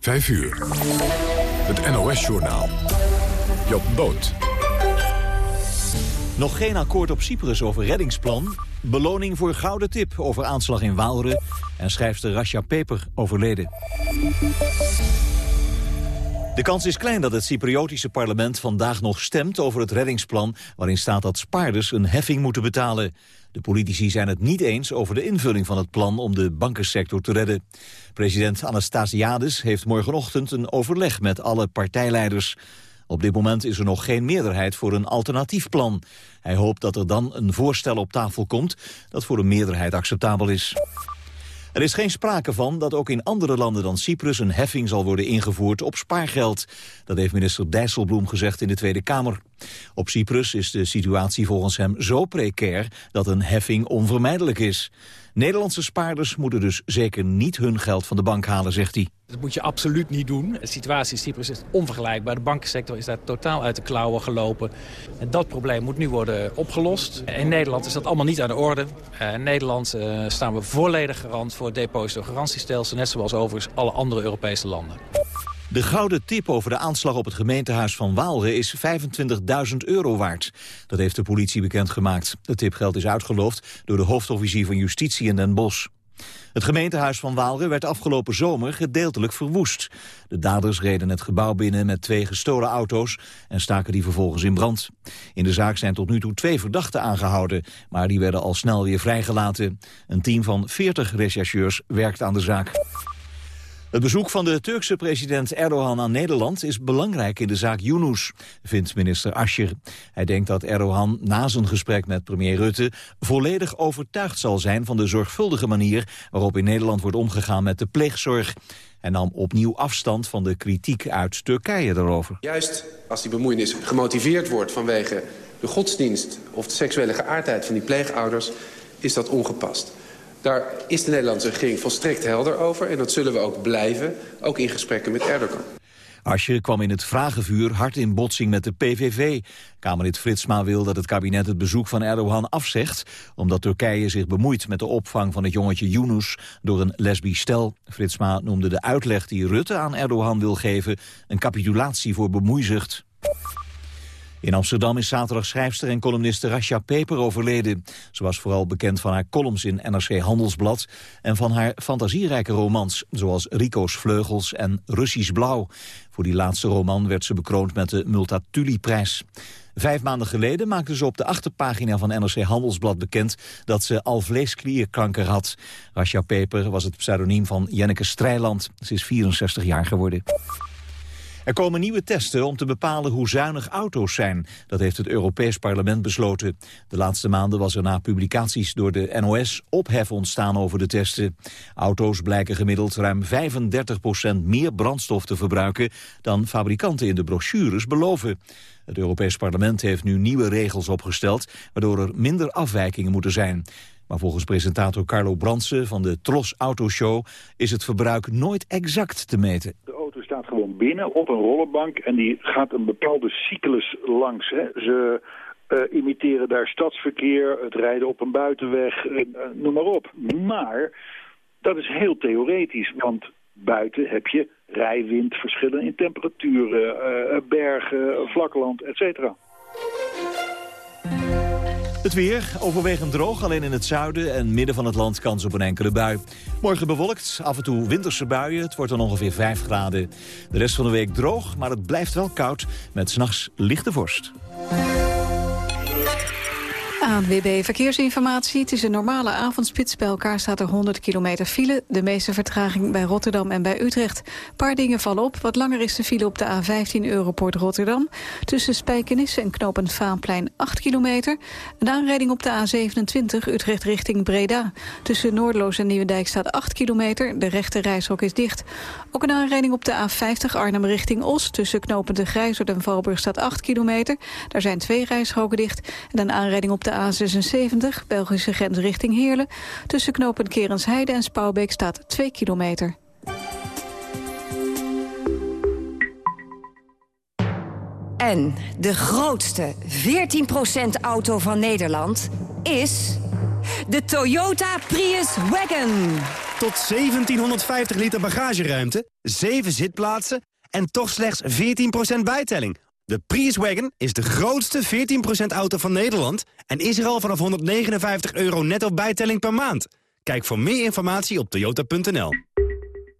5 uur. Het NOS-journaal. Job Boot. Nog geen akkoord op Cyprus over reddingsplan. Beloning voor gouden tip over aanslag in Waalre. En schrijfster Rasha Peper overleden. De kans is klein dat het Cypriotische parlement vandaag nog stemt over het reddingsplan... waarin staat dat spaarders een heffing moeten betalen. De politici zijn het niet eens over de invulling van het plan om de bankensector te redden. President Anastasiades heeft morgenochtend een overleg met alle partijleiders. Op dit moment is er nog geen meerderheid voor een alternatief plan. Hij hoopt dat er dan een voorstel op tafel komt dat voor een meerderheid acceptabel is. Er is geen sprake van dat ook in andere landen dan Cyprus een heffing zal worden ingevoerd op spaargeld. Dat heeft minister Dijsselbloem gezegd in de Tweede Kamer. Op Cyprus is de situatie volgens hem zo precair dat een heffing onvermijdelijk is. Nederlandse spaarders moeten dus zeker niet hun geld van de bank halen, zegt hij. Dat moet je absoluut niet doen. De situatie in Cyprus is onvergelijkbaar. De bankensector is daar totaal uit de klauwen gelopen. En dat probleem moet nu worden opgelost. In Nederland is dat allemaal niet aan de orde. Eh, in Nederland uh, staan we volledig garant voor het depositogarantiestelsel... net zoals overigens alle andere Europese landen. De gouden tip over de aanslag op het gemeentehuis van Waalre is 25.000 euro waard. Dat heeft de politie bekendgemaakt. Het tipgeld is uitgeloofd door de hoofdofficier van Justitie in Den Bosch. Het gemeentehuis van Waalre werd afgelopen zomer gedeeltelijk verwoest. De daders reden het gebouw binnen met twee gestolen auto's en staken die vervolgens in brand. In de zaak zijn tot nu toe twee verdachten aangehouden, maar die werden al snel weer vrijgelaten. Een team van 40 rechercheurs werkt aan de zaak. Het bezoek van de Turkse president Erdogan aan Nederland is belangrijk in de zaak Yunus, vindt minister Ascher. Hij denkt dat Erdogan na zijn gesprek met premier Rutte volledig overtuigd zal zijn van de zorgvuldige manier waarop in Nederland wordt omgegaan met de pleegzorg. Hij nam opnieuw afstand van de kritiek uit Turkije daarover. Juist als die bemoeienis gemotiveerd wordt vanwege de godsdienst of de seksuele geaardheid van die pleegouders, is dat ongepast. Daar is de Nederlandse regering volstrekt helder over. En dat zullen we ook blijven, ook in gesprekken met Erdogan. Asje kwam in het vragenvuur hard in botsing met de PVV. Kamerlid Fritsma wil dat het kabinet het bezoek van Erdogan afzegt... omdat Turkije zich bemoeit met de opvang van het jongetje Yunus... door een lesbisch stel. Fritsma noemde de uitleg die Rutte aan Erdogan wil geven... een capitulatie voor bemoeizucht. In Amsterdam is zaterdag schrijfster en columniste Rasha Peper overleden. Ze was vooral bekend van haar columns in NRC Handelsblad... en van haar fantasierijke romans, zoals Rico's Vleugels en Russisch Blauw. Voor die laatste roman werd ze bekroond met de Multatuli-prijs. Vijf maanden geleden maakte ze op de achterpagina van NRC Handelsblad bekend dat ze alvleesklierkanker had. Rasha Peper was het pseudoniem van Jenneke Strijland. Ze is 64 jaar geworden. Er komen nieuwe testen om te bepalen hoe zuinig auto's zijn. Dat heeft het Europees Parlement besloten. De laatste maanden was er na publicaties door de NOS ophef ontstaan over de testen. Auto's blijken gemiddeld ruim 35% meer brandstof te verbruiken... dan fabrikanten in de brochures beloven. Het Europees Parlement heeft nu nieuwe regels opgesteld... waardoor er minder afwijkingen moeten zijn. Maar volgens presentator Carlo Brandsen van de Tros Autoshow... is het verbruik nooit exact te meten gewoon binnen op een rollenbank en die gaat een bepaalde cyclus langs. Hè. Ze uh, imiteren daar stadsverkeer, het rijden op een buitenweg, uh, noem maar op. Maar dat is heel theoretisch, want buiten heb je rijwind, verschillen in temperaturen, bergen, vlakland, et cetera. Het weer, overwegend droog, alleen in het zuiden en midden van het land kans op een enkele bui. Morgen bewolkt, af en toe winterse buien, het wordt dan ongeveer 5 graden. De rest van de week droog, maar het blijft wel koud, met s'nachts lichte vorst. ANWB Verkeersinformatie. Het is een normale avondspits. Bij elkaar staat er 100 kilometer file. De meeste vertraging bij Rotterdam en bij Utrecht. Een paar dingen vallen op. Wat langer is de file op de A15 Europort Rotterdam. Tussen Spijkenisse en Knopend Vaanplein 8 kilometer. Een aanrijding op de A27 Utrecht richting Breda. Tussen Noordloos en Nieuwendijk staat 8 kilometer. De rechte reishok is dicht. Ook een aanrijding op de A50 Arnhem richting Os. Tussen Knopend de en Valburg staat 8 kilometer. Daar zijn twee reishokken dicht. En een aanrijding op de A76, Belgische grens richting Heerlen. Tussen knopen Kerensheide en Spouwbeek staat 2 kilometer. En de grootste 14% auto van Nederland is De Toyota Prius Wagon. Tot 1750 liter bagageruimte, 7 zitplaatsen en toch slechts 14% bijtelling. De Prius Wagon is de grootste 14% auto van Nederland... en is er al vanaf 159 euro netto bijtelling per maand. Kijk voor meer informatie op toyota.nl.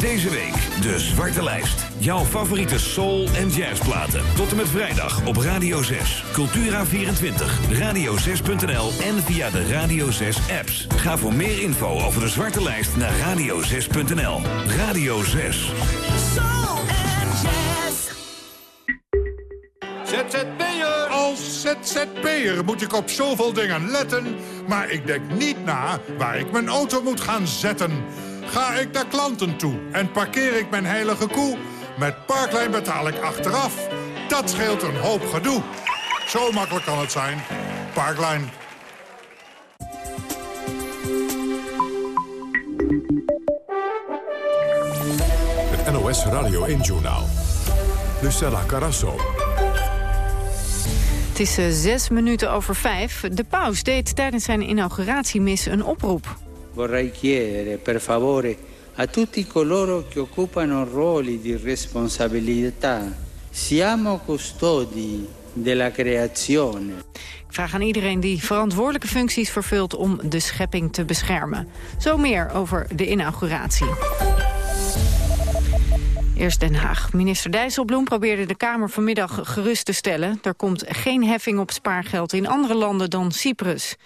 Deze week de Zwarte Lijst. Jouw favoriete soul- en jazzplaten. Tot en met vrijdag op Radio 6. Cultura24, radio6.nl en via de Radio 6 apps. Ga voor meer info over de Zwarte Lijst naar radio6.nl. Radio 6. Soul en jazz. ZZP'er! Als ZZP'er moet ik op zoveel dingen letten... maar ik denk niet na waar ik mijn auto moet gaan zetten... Ga ik naar klanten toe en parkeer ik mijn heilige koe... met Parklijn betaal ik achteraf. Dat scheelt een hoop gedoe. Zo makkelijk kan het zijn. Parklijn. Het NOS Radio 1-journaal. Lucella Carasso. Het is uh, zes minuten over vijf. De paus deed tijdens zijn inauguratiemis een oproep. Per favore a tutti coloro che occupano ruoli di responsabilità, siamo custodi della creazione. Ik vraag aan iedereen die verantwoordelijke functies vervult om de schepping te beschermen. Zo meer over de inauguratie. Eerst Den Haag. Minister Dijsselbloem probeerde de Kamer vanmiddag gerust te stellen. Er komt geen heffing op spaargeld in andere landen dan Cyprus.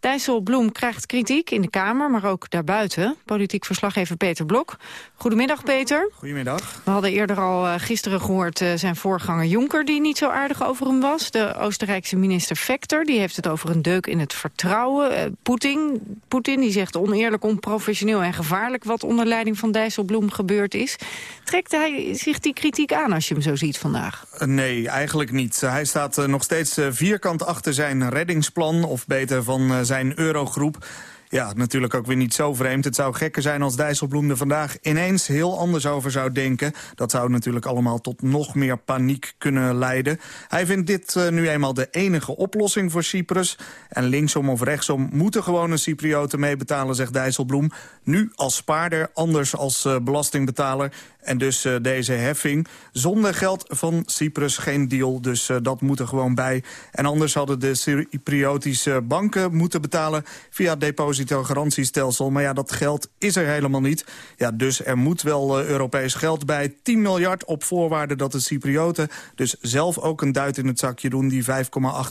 Dijsselbloem krijgt kritiek in de Kamer, maar ook daarbuiten. Politiek verslaggever Peter Blok. Goedemiddag, Peter. Goedemiddag. We hadden eerder al uh, gisteren gehoord uh, zijn voorganger Jonker... die niet zo aardig over hem was. De Oostenrijkse minister Vector die heeft het over een deuk in het vertrouwen. Uh, Poetin, Poetin die zegt oneerlijk, onprofessioneel en gevaarlijk... wat onder leiding van Dijsselbloem gebeurd is. Trekt hij zich die kritiek aan als je hem zo ziet vandaag? Nee, eigenlijk niet. Hij staat nog steeds vierkant achter zijn reddingsplan... of beter van zijn eurogroep. Ja, natuurlijk ook weer niet zo vreemd. Het zou gekker zijn als Dijsselbloem er vandaag ineens heel anders over zou denken. Dat zou natuurlijk allemaal tot nog meer paniek kunnen leiden. Hij vindt dit uh, nu eenmaal de enige oplossing voor Cyprus. En linksom of rechtsom moeten gewone Cyprioten meebetalen, zegt Dijsselbloem. Nu als spaarder, anders als uh, belastingbetaler. En dus uh, deze heffing. Zonder geld van Cyprus geen deal, dus uh, dat moet er gewoon bij. En anders hadden de Cypriotische banken moeten betalen via het depositogarantiestelsel. Maar ja, dat geld is er helemaal niet. Ja, dus er moet wel uh, Europees geld bij. 10 miljard op voorwaarde dat de Cyprioten dus zelf ook een duit in het zakje doen, die 5,8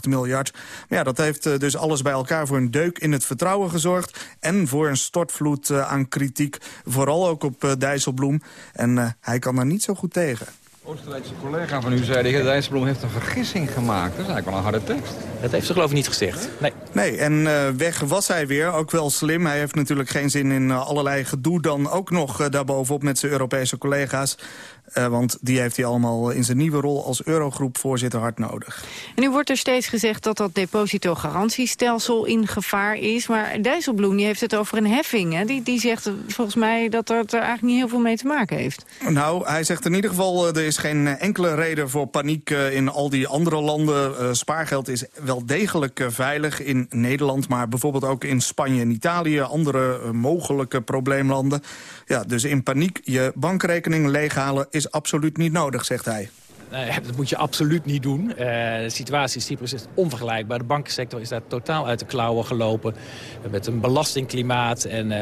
miljard. Maar ja, dat heeft dus alles bij elkaar voor een deuk in het vertrouwen gezorgd. En voor een stortvloed aan kritiek, vooral ook op Dijsselbloem. En hij kan daar niet zo goed tegen. Oostenrijkse collega van u zei, de heer Dijsselbloem heeft een vergissing gemaakt. Dat is eigenlijk wel een harde tekst. Dat heeft ze geloof ik niet gezegd. Nee, nee en uh, weg was hij weer. Ook wel slim. Hij heeft natuurlijk geen zin in uh, allerlei gedoe dan ook nog uh, daarbovenop met zijn Europese collega's. Uh, want die heeft hij allemaal in zijn nieuwe rol als Eurogroep-voorzitter hard nodig. En nu wordt er steeds gezegd dat dat depositogarantiestelsel in gevaar is. Maar Dijsselbloem die heeft het over een heffing. Hè? Die, die zegt volgens mij dat dat er eigenlijk niet heel veel mee te maken heeft. Nou, hij zegt in ieder geval... er is geen enkele reden voor paniek in al die andere landen. Uh, spaargeld is wel degelijk veilig in Nederland... maar bijvoorbeeld ook in Spanje en Italië... andere mogelijke probleemlanden. Ja, dus in paniek je bankrekening leeghalen is absoluut niet nodig, zegt hij. Nee, dat moet je absoluut niet doen. Uh, de situatie in Cyprus is onvergelijkbaar. De bankensector is daar totaal uit de klauwen gelopen. Met een belastingklimaat en uh,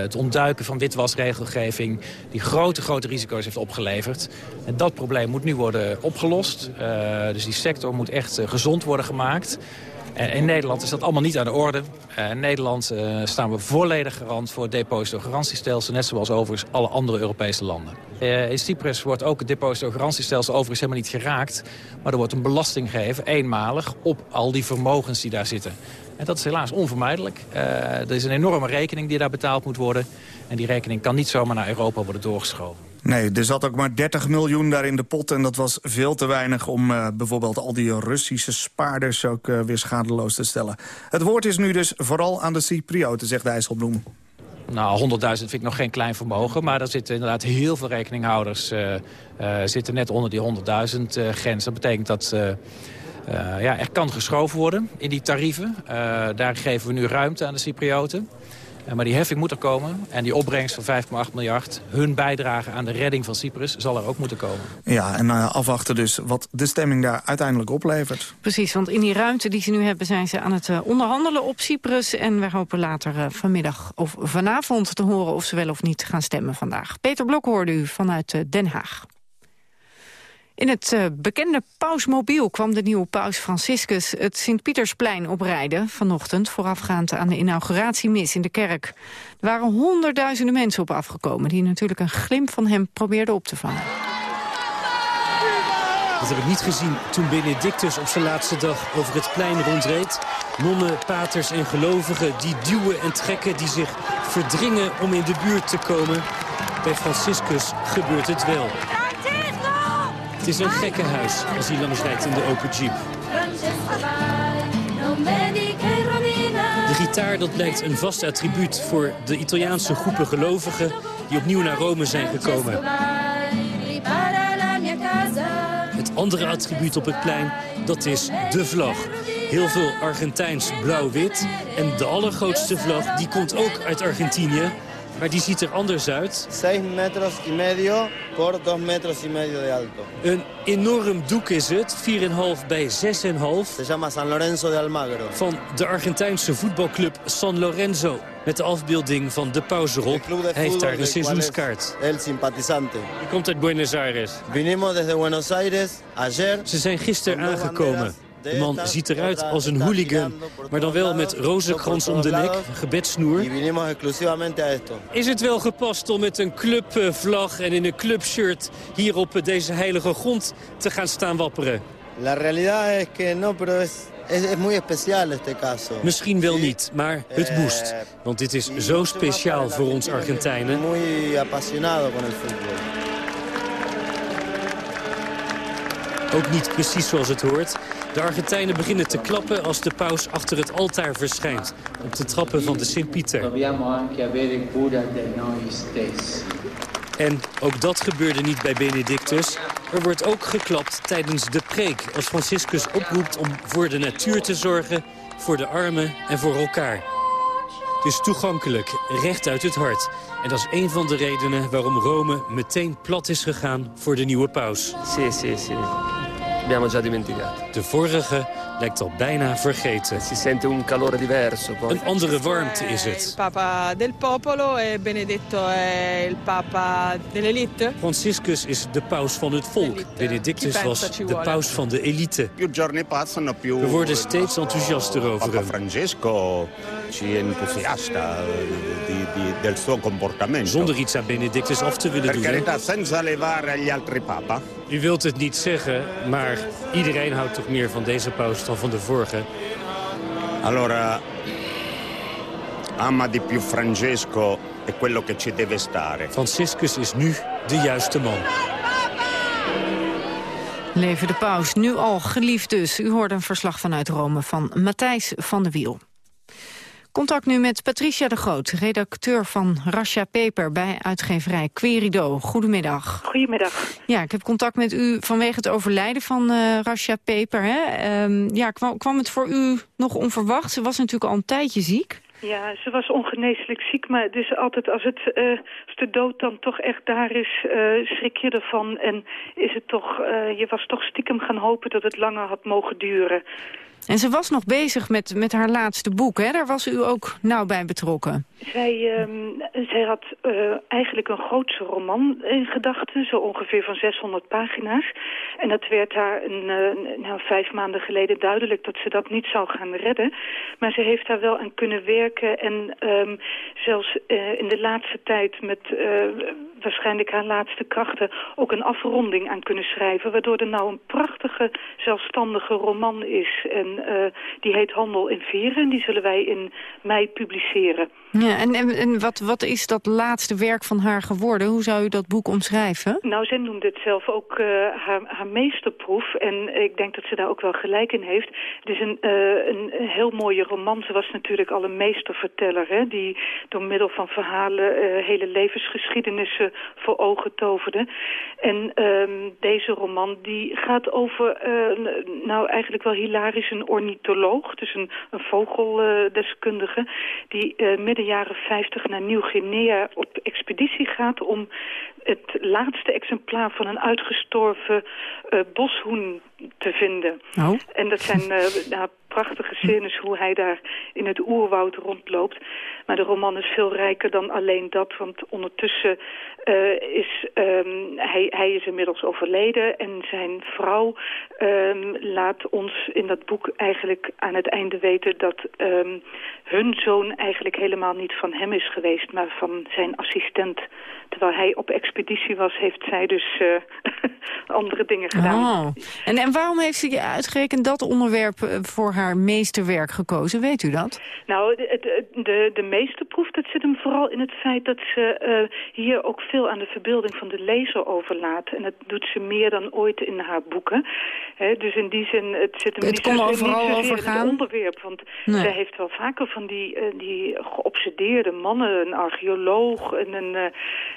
het ontduiken van witwasregelgeving... die grote, grote risico's heeft opgeleverd. En dat probleem moet nu worden opgelost. Uh, dus die sector moet echt gezond worden gemaakt. Uh, in Nederland is dat allemaal niet aan de orde. Uh, in Nederland uh, staan we volledig garant voor het depositogarantiestelsel... net zoals overigens alle andere Europese landen. in Cyprus wordt ook het depositogarantiestelsel overigens helemaal niet geraakt. Maar er wordt een belasting gegeven, eenmalig, op al die vermogens die daar zitten. En dat is helaas onvermijdelijk. er is een enorme rekening die daar betaald moet worden. En die rekening kan niet zomaar naar Europa worden doorgeschoven. Nee, er zat ook maar 30 miljoen daar in de pot... en dat was veel te weinig om uh, bijvoorbeeld al die Russische spaarders... ook uh, weer schadeloos te stellen. Het woord is nu dus vooral aan de Cyprioten, zegt Dijsselbloem. Nou, 100.000 vind ik nog geen klein vermogen. Maar er zitten inderdaad heel veel rekeninghouders uh, zitten net onder die 100.000 grens. Dat betekent dat ja, er kan geschoven worden in die tarieven. daar geven we nu ruimte aan de Cyprioten. Eh, maar die heffing moet er komen. En die opbrengst van 5,8 miljard, hun bijdrage aan de redding van Cyprus, zal er ook moeten komen. Ja, en uh, afwachten dus wat de stemming daar uiteindelijk oplevert. Precies, want in die ruimte die ze nu hebben zijn ze aan het uh, onderhandelen op Cyprus. En we hopen later uh, vanmiddag of vanavond te horen of ze wel of niet gaan stemmen vandaag. Peter Blok hoorde u vanuit Den Haag. In het uh, bekende pausmobiel kwam de nieuwe paus Franciscus het Sint-Pietersplein oprijden vanochtend, voorafgaand aan de inauguratiemis in de kerk. Er waren honderdduizenden mensen op afgekomen die natuurlijk een glimp van hem probeerden op te vangen. Dat heb ik niet gezien toen Benedictus op zijn laatste dag over het plein rondreed. Nonnen, paters en gelovigen die duwen en trekken, die zich verdringen om in de buurt te komen. Bij Franciscus gebeurt het wel. Het is een gekkenhuis als hij langs rijdt in de open jeep. De gitaar dat blijkt een vast attribuut voor de Italiaanse groepen gelovigen... die opnieuw naar Rome zijn gekomen. Het andere attribuut op het plein, dat is de vlag. Heel veel Argentijns blauw-wit. En de allergrootste vlag, die komt ook uit Argentinië. Maar die ziet er anders uit. 6 metros y medio por 2 metros y medio de alto. Een enorm doek is het, 4,5 bij 6,5. Se llama San Lorenzo de Almagro. Van de Argentijnse voetbalclub San Lorenzo. Met de afbeelding van de paus erop. Hij heeft daar een seizoenskaart. El simpatizante. Hij komt uit Buenos Aires. Vinimos desde Buenos Aires ayer. Ze zijn gisteren aangekomen. De man ziet eruit als een hooligan, maar dan wel met rozenkrans om de nek, gebedsnoer. Is het wel gepast om met een clubvlag en in een clubshirt hier op deze heilige grond te gaan staan wapperen? La realidad es que no, pero es. Misschien wel niet, maar het moest. Want dit is zo speciaal voor ons Argentijnen. Ook niet precies zoals het hoort. De Argentijnen beginnen te klappen als de paus achter het altaar verschijnt. Op de trappen van de Sint-Pieter. En ook dat gebeurde niet bij Benedictus. Er wordt ook geklapt tijdens de preek als Franciscus oproept om voor de natuur te zorgen, voor de armen en voor elkaar. Het is toegankelijk, recht uit het hart. En dat is een van de redenen waarom Rome meteen plat is gegaan voor de nieuwe paus. Abbiamo già dimenticato. De vorige lijkt al bijna vergeten. Si sente un calore diverso. Poi. Een andere warmte is het. Papa del popolo e Benedetto è il papa dell'elite. Franciscus is de paus van het volk. Benedictus was de paus van de elite. We worden steeds enthousiaster over hem. Francesco ci entusiasta di, di, del suo comportamento. Zonder iets aan Benedictus af te willen per doen. carità, senza levare agli altri papa. U wilt het niet zeggen, maar iedereen houdt toch meer van deze paus dan van de vorige. Allora, ama di più Francesco è quello che ci deve stare. Franciscus is nu de juiste man. Leven de paus, nu al geliefd dus. U hoort een verslag vanuit Rome van Matthijs van de Wiel. Contact nu met Patricia de Groot, redacteur van Rasha Paper bij uitgeverij Querido. Goedemiddag. Goedemiddag. Ja, ik heb contact met u vanwege het overlijden van uh, Rasha Paper. Hè? Um, ja, kwam, kwam het voor u nog onverwacht? Ze was natuurlijk al een tijdje ziek. Ja, ze was ongeneeslijk ziek, maar dus altijd als, het, uh, als de dood dan toch echt daar is, uh, schrik je ervan. En is het toch, uh, je was toch stiekem gaan hopen dat het langer had mogen duren. En ze was nog bezig met, met haar laatste boek, hè? Daar was u ook nauw bij betrokken. Zij, um, zij had uh, eigenlijk een grootse roman in gedachten, zo ongeveer van 600 pagina's. En dat werd haar een, uh, nou, vijf maanden geleden duidelijk dat ze dat niet zou gaan redden. Maar ze heeft daar wel aan kunnen werken en um, zelfs uh, in de laatste tijd met waarschijnlijk haar laatste krachten ook een afronding aan kunnen schrijven. Waardoor er nou een prachtige, zelfstandige roman is. En eh, die heet Handel in Veren. En die zullen wij in mei publiceren. Ja, en, en, wat, wat is dat laatste werk van haar geworden? Hoe zou u dat boek omschrijven? Nou, zij noemde het zelf ook uh, haar, haar meesterproef. En ik denk dat ze daar ook wel gelijk in heeft. Het is een, uh, een heel mooie roman. Ze was natuurlijk al een meesterverteller. Hè, die door middel van verhalen uh, hele levensgeschiedenissen voor ogen toverde. En um, deze roman die gaat over, nou eigenlijk wel hilarisch, een ornitholoog. Dus een, een vogeldeskundige. die midden de jaren 50 naar Nieuw-Guinea op expeditie gaat... om het laatste exemplaar van een uitgestorven uh, boshoen te vinden. Oh. En dat zijn uh, nou, prachtige scènes hoe hij daar in het oerwoud rondloopt. Maar de roman is veel rijker dan alleen dat, want ondertussen uh, is um, hij, hij is inmiddels overleden en zijn vrouw um, laat ons in dat boek eigenlijk aan het einde weten dat um, hun zoon eigenlijk helemaal niet van hem is geweest, maar van zijn assistent. Terwijl hij op expeditie was, heeft zij dus uh, andere dingen gedaan. Oh. En, en waarom heeft ze uitgerekend dat onderwerp voor haar meesterwerk gekozen? Weet u dat? Nou, de, de, de, meesterproef, dat zit hem vooral in het feit dat ze uh, hier ook veel aan de verbeelding van de lezer overlaat. En dat doet ze meer dan ooit in haar boeken. He, dus in die zin, het zit hem het niet, kon overal niet zozeer overgaan. in het onderwerp. Want Nee. zij heeft wel vaker van die, uh, die geobsedeerde mannen, een archeoloog en een, uh,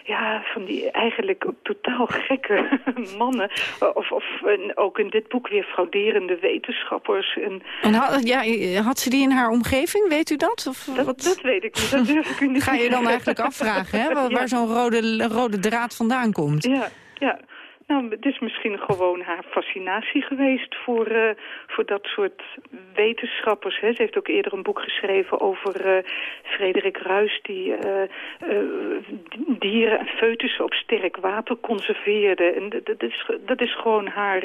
ja, van die eigenlijk totaal gekke mannen. Of, of en ook in dit boek weer frauderende wetenschappers. En, En had, ja, had ze die in haar omgeving, weet u dat? Of dat, wat? dat weet ik niet, dat durf ik u niet Ga je dan eigenlijk afvragen, hè, waar, Ja. waar zo'n rode, rode draad vandaan komt? Ja, ja. Nou, het is misschien gewoon haar fascinatie geweest voor, uh, voor dat soort wetenschappers. Hè. Ze heeft ook eerder een boek geschreven over uh, Frederik Ruys... die uh, dieren en foetussen op sterk water conserveerde. En dat, is, dat is gewoon haar,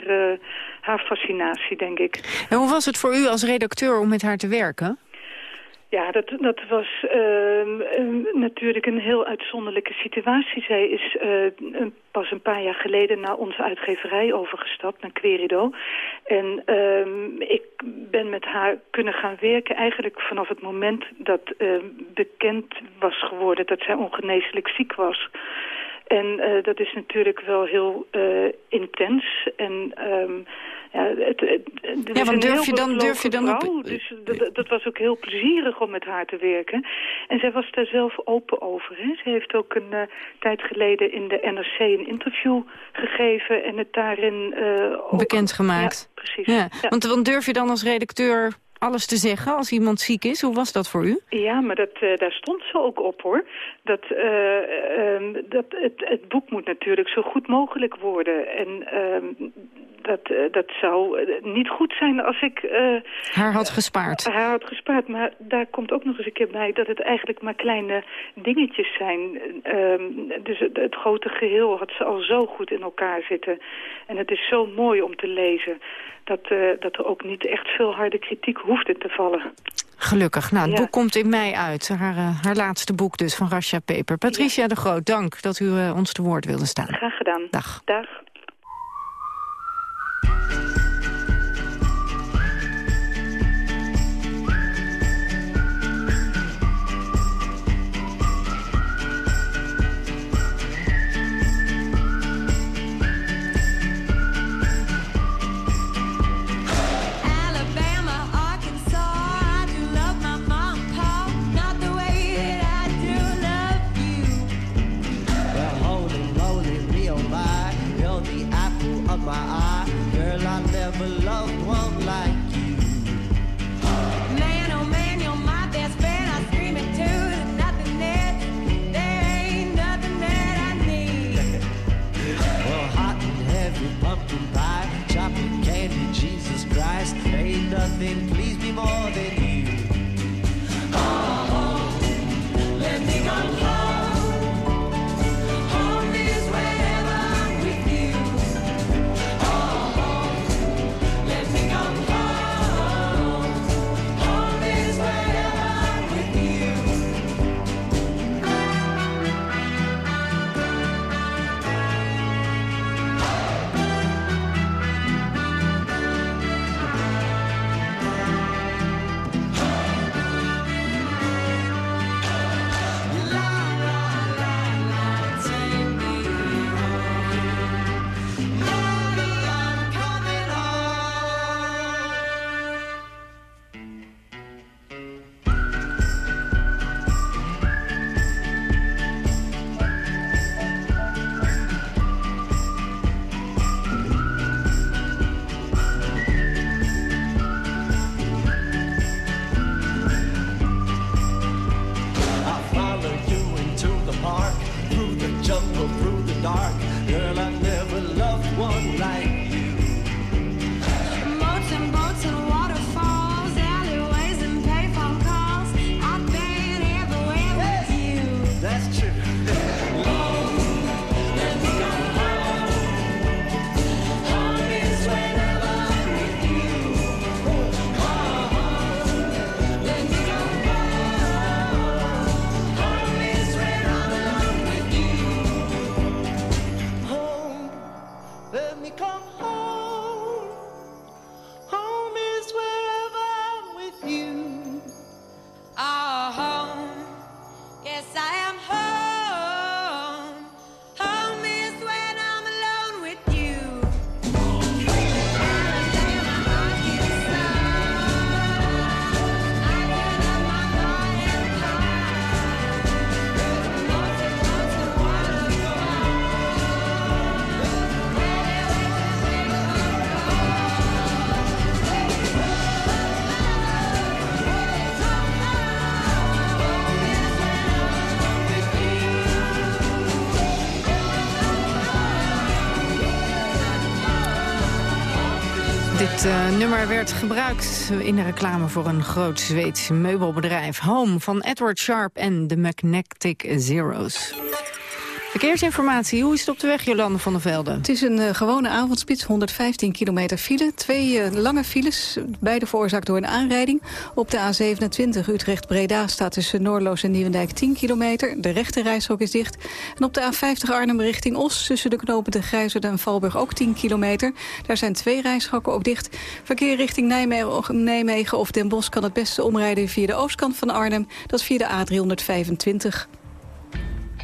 haar fascinatie, denk ik. En hoe was het voor u als redacteur om met haar te werken? Ja, dat, dat was uh, natuurlijk een heel uitzonderlijke situatie. Zij is uh, pas een paar jaar geleden naar onze uitgeverij overgestapt, naar Querido. En uh, ik ben met haar kunnen gaan werken eigenlijk vanaf het moment dat bekend was geworden dat zij ongeneeslijk ziek was. En uh, dat is natuurlijk wel heel uh, intens. En um, ja, het, het, het ja, want durf je dan, durf je dan vrouw, op... Dus dat, dat was ook heel plezierig om met haar te werken. En zij was daar zelf open over. Hè. Ze heeft ook een uh, tijd geleden in de NRC een interview gegeven... en het daarin... ook, Bekendgemaakt. Ja, precies. Ja. Ja. Want, want durf je dan als redacteur alles te zeggen als iemand ziek is? Hoe was dat voor u? Ja, maar dat, uh, daar stond ze ook op, hoor. Dat, uh, um, dat het, het, boek moet natuurlijk zo goed mogelijk worden. En um, dat, uh, dat zou niet goed zijn als ik... haar had gespaard. haar had gespaard, maar daar komt ook nog eens een keer bij... dat het eigenlijk maar kleine dingetjes zijn. Um, dus het, het grote geheel had ze al zo goed in elkaar zitten. En het is zo mooi om te lezen... Dat, uh, dat er ook niet echt veel harde kritiek hoeft in te vallen. Gelukkig. Nou, het ja. boek komt in mei uit. Haar, uh, haar laatste boek dus van Rasha Peper. Patricia ja. de Groot, dank dat u uh, ons te woord wilde staan. Graag gedaan. Dag. Dag. that's true. Nummer werd gebruikt in de reclame voor een groot Zweeds meubelbedrijf. Home van Edward Sharp en de Magnetic Zeros. Verkeersinformatie, hoe is het op de weg, Jolande van der Velde? Het is een uh, gewone avondspits, 115 kilometer file. Twee uh, lange files, beide veroorzaakt door een aanrijding. Op de A27 Utrecht-Breda staat tussen Noorloos en Nieuwendijk 10 kilometer. De rechte is dicht. En op de A50 Arnhem richting Os tussen de knopen de Grijzerd en Valburg ook 10 kilometer. Daar zijn twee reishokken ook dicht. Verkeer richting Nijmegen, Nijmegen of Den Bosch kan het beste omrijden via de oostkant van Arnhem. Dat is via de A325.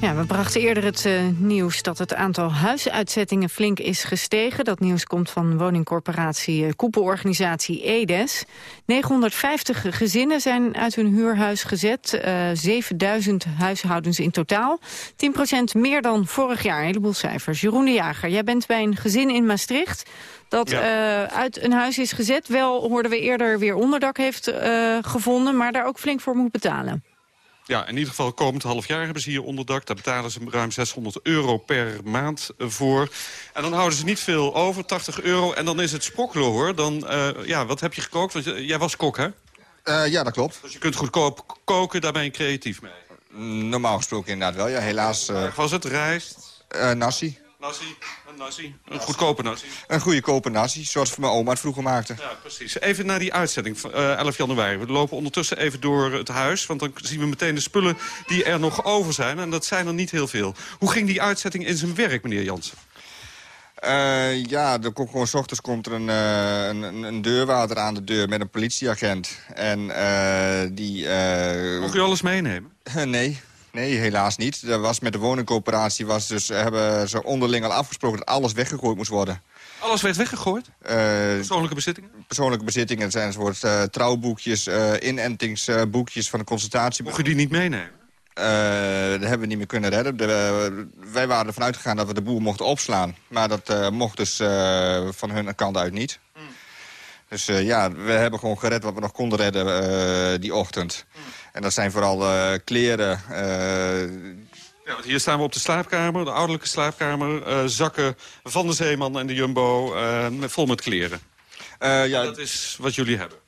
Ja, we brachten eerder het uh, nieuws dat het aantal huisuitzettingen flink is gestegen. Dat nieuws komt van woningcorporatie uh, koepelorganisatie EDES. 950 gezinnen zijn uit hun huurhuis gezet. Uh, 7000 huishoudens in totaal. 10% meer dan vorig jaar. Een heleboel cijfers. Jeroen de Jager, jij bent bij een gezin in Maastricht dat ja. uit een huis is gezet. Wel hoorden we eerder weer onderdak heeft gevonden, maar daar ook flink voor moet betalen. Ja, in ieder geval komend half jaar hebben ze hier onderdak. Daar betalen ze ruim 600 euro per maand voor. En dan houden ze niet veel over, 80 euro. En dan is het sprokkelen hoor. Dan, uh, ja, wat heb je gekookt? Want jij was kok, hè? ja, dat klopt. Dus je kunt goedkoop koken, daar ben je creatief mee? Normaal gesproken inderdaad wel, ja. Helaas... was het rijst? nasi. Nasi, een nasi, een goedkope nasi. Een goedkope nasi, zoals mijn oma het vroeger maakte. Ja, precies. Even naar die uitzending van uh, 11 januari. We lopen ondertussen even door het huis, want dan zien we meteen de spullen die er nog over zijn. En dat zijn er niet heel veel. Hoe ging die uitzetting in zijn werk, meneer Jansen? Uh, ja, er komt gewoon s ochtends komt er een, uh, een, een, deurwaarder aan de deur met een politieagent. En uh, die... Mocht u alles meenemen? nee. Nee, helaas niet. Er was met de woningcoöperatie was dus, hebben ze onderling al afgesproken dat alles weggegooid moest worden. Alles werd weggegooid? Uh, persoonlijke bezittingen? Persoonlijke bezittingen zijn uh, trouwboekjes, uh, inentingsboekjes van de consultatie. Mocht je die niet meenemen? dat hebben we niet meer kunnen redden. De, wij waren ervan uitgegaan dat we de boel mochten opslaan. Maar dat mocht dus van hun kant uit niet. Mm. Dus ja, we hebben gewoon gered wat we nog konden redden die ochtend. En dat zijn vooral uh, kleren. Uh... Ja, hier staan we op de slaapkamer, de ouderlijke slaapkamer. Uh, zakken van de Zeeman en de Jumbo, vol met kleren. ja, dat is wat jullie hebben.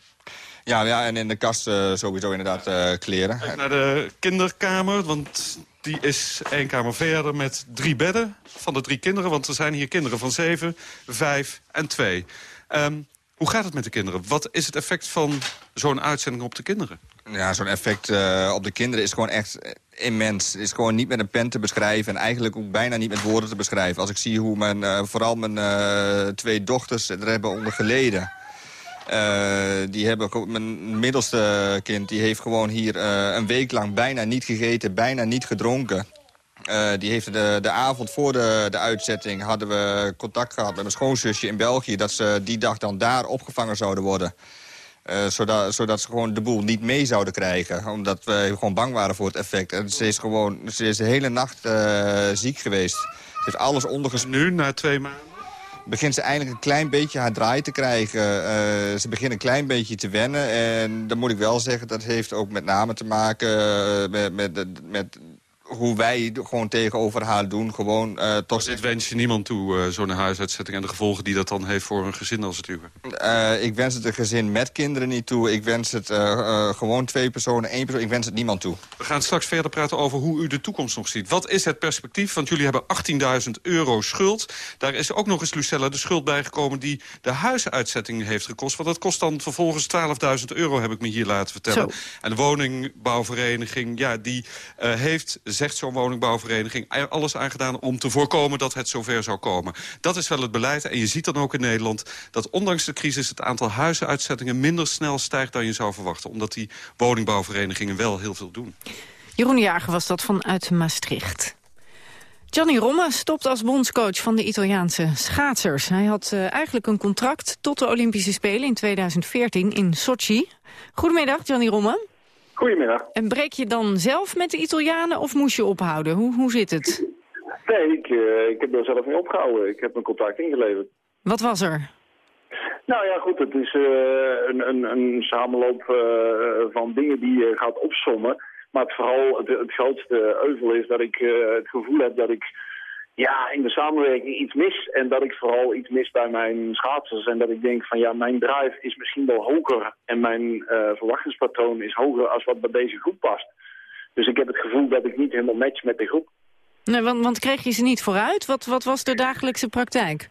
Ja, ja en in de kast sowieso inderdaad kleren. Kijk naar de kinderkamer, want die is één kamer verder met drie bedden van de drie kinderen. Want er zijn hier kinderen van zeven, vijf en twee. Um, hoe gaat het met de kinderen? Wat is het effect van zo'n uitzending op de kinderen? Ja, zo'n effect uh, op de kinderen is gewoon echt immens. Het is gewoon niet met een pen te beschrijven... en eigenlijk ook bijna niet met woorden te beschrijven. Als ik zie hoe mijn, uh, vooral mijn twee dochters er hebben onder geleden... die hebben, mijn middelste kind die heeft gewoon hier een week lang bijna niet gegeten, bijna niet gedronken. Die heeft de, de avond voor de, de uitzetting hadden we contact gehad met mijn schoonzusje in België... dat ze die dag dan daar opgevangen zouden worden. Uh, zodat, zodat ze gewoon de boel niet mee zouden krijgen. Omdat we gewoon bang waren voor het effect. En ze is gewoon ze is de hele nacht uh, ziek geweest. Ze heeft alles onderges... Nu, na twee maanden? begint ze eindelijk een klein beetje haar draai te krijgen. Uh, ze begint een klein beetje te wennen. En dan moet ik wel zeggen, dat heeft ook met name te maken met, met, met hoe wij gewoon tegenover haar doen. Gewoon, uh, toch... Dit wens je niemand toe, uh, zo'n huisuitzetting... en de gevolgen die dat dan heeft voor een gezin als het uwe? Uh, ik wens het een gezin met kinderen niet toe. Ik wens het gewoon twee personen, één persoon. Ik wens het niemand toe. We gaan straks verder praten over hoe u de toekomst nog ziet. Wat is het perspectief? Want jullie hebben 18.000 euro schuld. Daar is ook nog eens, Lucella, de schuld bijgekomen... die de huisuitzetting heeft gekost. Want dat kost dan vervolgens 12.000 euro, heb ik me hier laten vertellen. Zo. En de woningbouwvereniging, ja, die heeft zegt zo'n woningbouwvereniging, alles aangedaan om te voorkomen dat het zover zou komen. Dat is wel het beleid. En je ziet dan ook in Nederland dat ondanks de crisis het aantal huizenuitzettingen minder snel stijgt dan je zou verwachten. Omdat die woningbouwverenigingen wel heel veel doen. Jeroen Jager was dat vanuit Maastricht. Gianni Romme stopt als bondscoach van de Italiaanse schaatsers. Hij had uh, eigenlijk een contract tot de Olympische Spelen in 2014 in Sochi. Goedemiddag, Gianni Romme. Goedemiddag. En breek je dan zelf met de Italianen of moest je ophouden? Hoe, hoe zit het? Nee, ik, uh, ik heb er zelf mee opgehouden. Ik heb mijn contract ingeleverd. Wat was er? Nou ja, goed, het is uh, een, een, een samenloop uh, van dingen die je gaat opsommen. Maar het, vooral het, het grootste euvel is dat ik eh, het gevoel heb dat ik ja, in de samenwerking iets mis. En dat ik vooral iets mis bij mijn schaatsers. En dat ik denk van ja, mijn drive is misschien wel hoger. En mijn eh, verwachtingspatroon is hoger als wat bij deze groep past. Dus ik heb het gevoel dat ik niet helemaal match met de groep. Nee, want, want kreeg je ze niet vooruit? Wat, wat was de dagelijkse praktijk?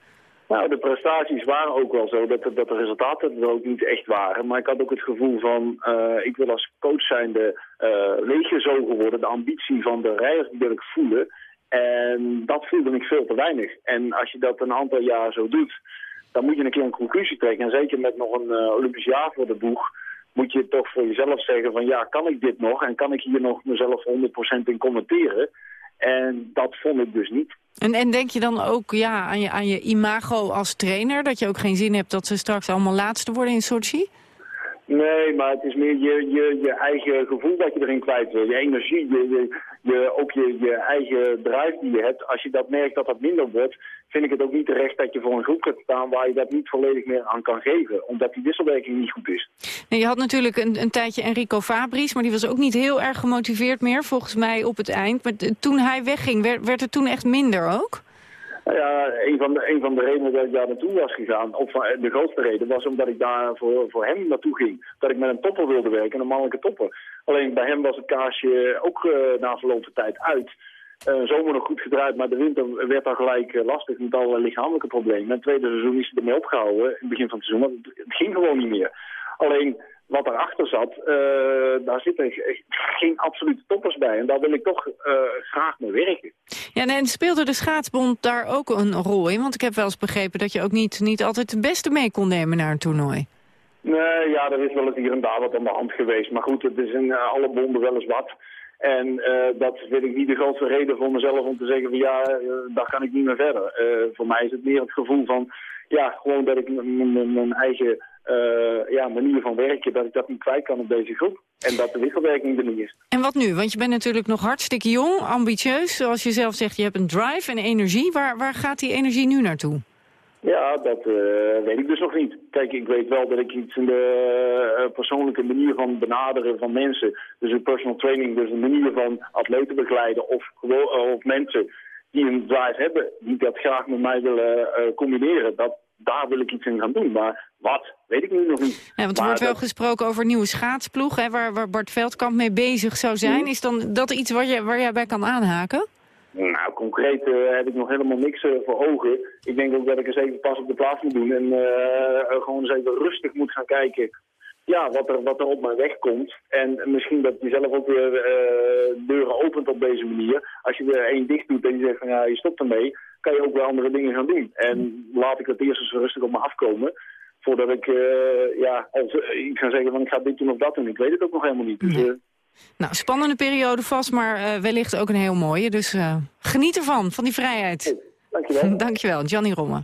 Nou, de prestaties waren ook wel zo dat, de- dat de resultaten er ook niet echt waren. Maar ik had ook het gevoel van, eh, ik wil als coach zijnde uh, leeggezogen worden. De ambitie van de rijders die wil ik voelen. En dat voelde ik veel te weinig. En als je dat een aantal jaar zo doet, dan moet je een keer een conclusie trekken. En zeker met nog een eh, Olympisch jaar voor de boeg, moet je toch voor jezelf zeggen van ja, kan ik dit nog? En kan ik hier nog mezelf 100% in commenteren? En dat vond ik dus niet. En, en denk je dan ook ja, aan, je, aan je imago als trainer? Dat je ook geen zin hebt dat ze straks allemaal laatste worden in Sochi? Nee, maar het is meer je, je, je eigen gevoel dat je erin kwijt wil. Je energie, je, je, je, ook je, eigen drive die je hebt. Als je dat merkt dat dat minder wordt, vind ik het ook niet terecht dat je voor een groep gaat staan waar je dat niet volledig meer aan kan geven. Omdat die wisselwerking niet goed is. Nee, je had natuurlijk een, een tijdje Enrico Fabris, maar die was ook niet heel erg gemotiveerd meer, volgens mij op het eind. Maar toen hij wegging, werd, werd het toen echt minder ook? Nou ja, een van, de, een van de redenen dat ik daar naartoe was gegaan, of de grootste reden, was omdat ik daar voor, voor hem naartoe ging. Dat ik met een topper wilde werken, een mannelijke topper. Alleen bij hem was het kaarsje ook eh, na verloop tijd uit. Eh, zomer nog goed gedraaid, maar de winter werd dan gelijk eh, lastig met alle lichamelijke problemen. En het tweede seizoen is ermee opgehouden, in het begin van het seizoen, want het, het ging gewoon niet meer. Alleen wat daarachter zat, eh, daar zitten ge- geen absolute toppers bij. En daar wil ik toch eh, graag mee werken. Ja, en speelde de schaatsbond daar ook een rol in? Want ik heb wel eens begrepen dat je ook niet, niet altijd de beste mee kon nemen naar een toernooi. Nee, ja, er is wel eens hier en daar wat aan de hand geweest. Maar goed, het is in eh, alle bonden wel eens wat. En dat vind ik niet de grootste reden voor mezelf om te zeggen van ja, daar kan ik niet meer verder. Voor mij is het meer het gevoel van, ja, gewoon dat ik mijn eigen eh, ja, manier van werken, dat ik dat niet kwijt kan op deze groep. En dat de wisselwerking er niet is. En wat nu? Want je bent natuurlijk nog hartstikke jong, ambitieus. Zoals je zelf zegt, je hebt een drive en energie. Waar, waar gaat die energie nu naartoe? Ja, dat eh, weet ik dus nog niet. Kijk, ik weet wel dat ik iets in de eh, persoonlijke manier van benaderen van mensen, dus een personal training, dus een manier van atleten begeleiden of, of mensen die een drive hebben, die dat graag met mij willen combineren, dat, daar wil ik iets in gaan doen. Maar wat, weet ik nu nog niet. Ja, want er Maar wordt wel dat- gesproken over een nieuwe schaatsploeg... Hè, waar, waar Bart Veldkamp mee bezig zou zijn. Is dan dat iets waar, je, waar jij bij kan aanhaken? Nou, concreet eh, heb ik nog helemaal niks eh, voor ogen. Ik denk ook dat ik eens even pas op de plaats moet doen en eh, gewoon eens even rustig moet gaan kijken ja, wat, er, wat er op mijn weg komt. En misschien dat je zelf ook weer eh, deuren opent op deze manier. Als je er één dicht doet en je zegt van ja, je stopt ermee, kan je ook weer andere dingen gaan doen. En laat ik het eerst eens rustig op me afkomen. Voordat ik eh, ja, als, ik ga zeggen van ik ga dit doen of dat doen. Ik weet het ook nog helemaal niet. Dus, eh, Nou, spannende periode vast, maar eh, wellicht ook een heel mooie. Dus eh, geniet ervan, van die vrijheid. Dankjewel. Dankjewel, Gianni Romme.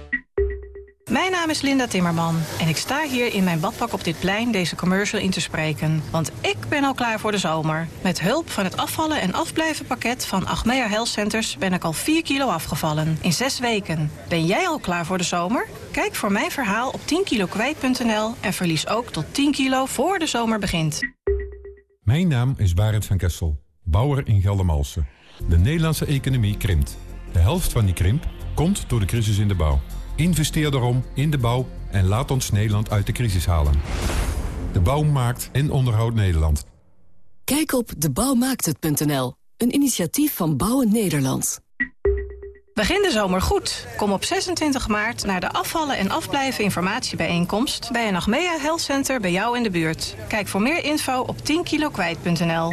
Mijn naam is Linda Timmerman en ik sta hier in mijn badpak op dit plein deze commercial in te spreken. Want ik ben al klaar voor de zomer. Met hulp van het afvallen en afblijven pakket van Achmea Health Centers ben ik al 4 kilo afgevallen in 6 weken. Ben jij al klaar voor de zomer? Kijk voor mijn verhaal op 10kilokwijt.nl en verlies ook tot 10 kilo voor de zomer begint. Mijn naam is Barend van Kessel, bouwer in Geldermalsen. De Nederlandse economie krimpt. De helft van die krimp komt door de crisis in de bouw. Investeer daarom in de bouw en laat ons Nederland uit de crisis halen. De bouw maakt en onderhoudt Nederland. Kijk op debouwmaakthet.nl, een initiatief van Bouwen Nederland. Begin de zomer goed. Kom op 26 maart naar de afvallen en afblijven informatiebijeenkomst... bij een Achmea Health Center bij jou in de buurt. Kijk voor meer info op 10kilokwijt.nl.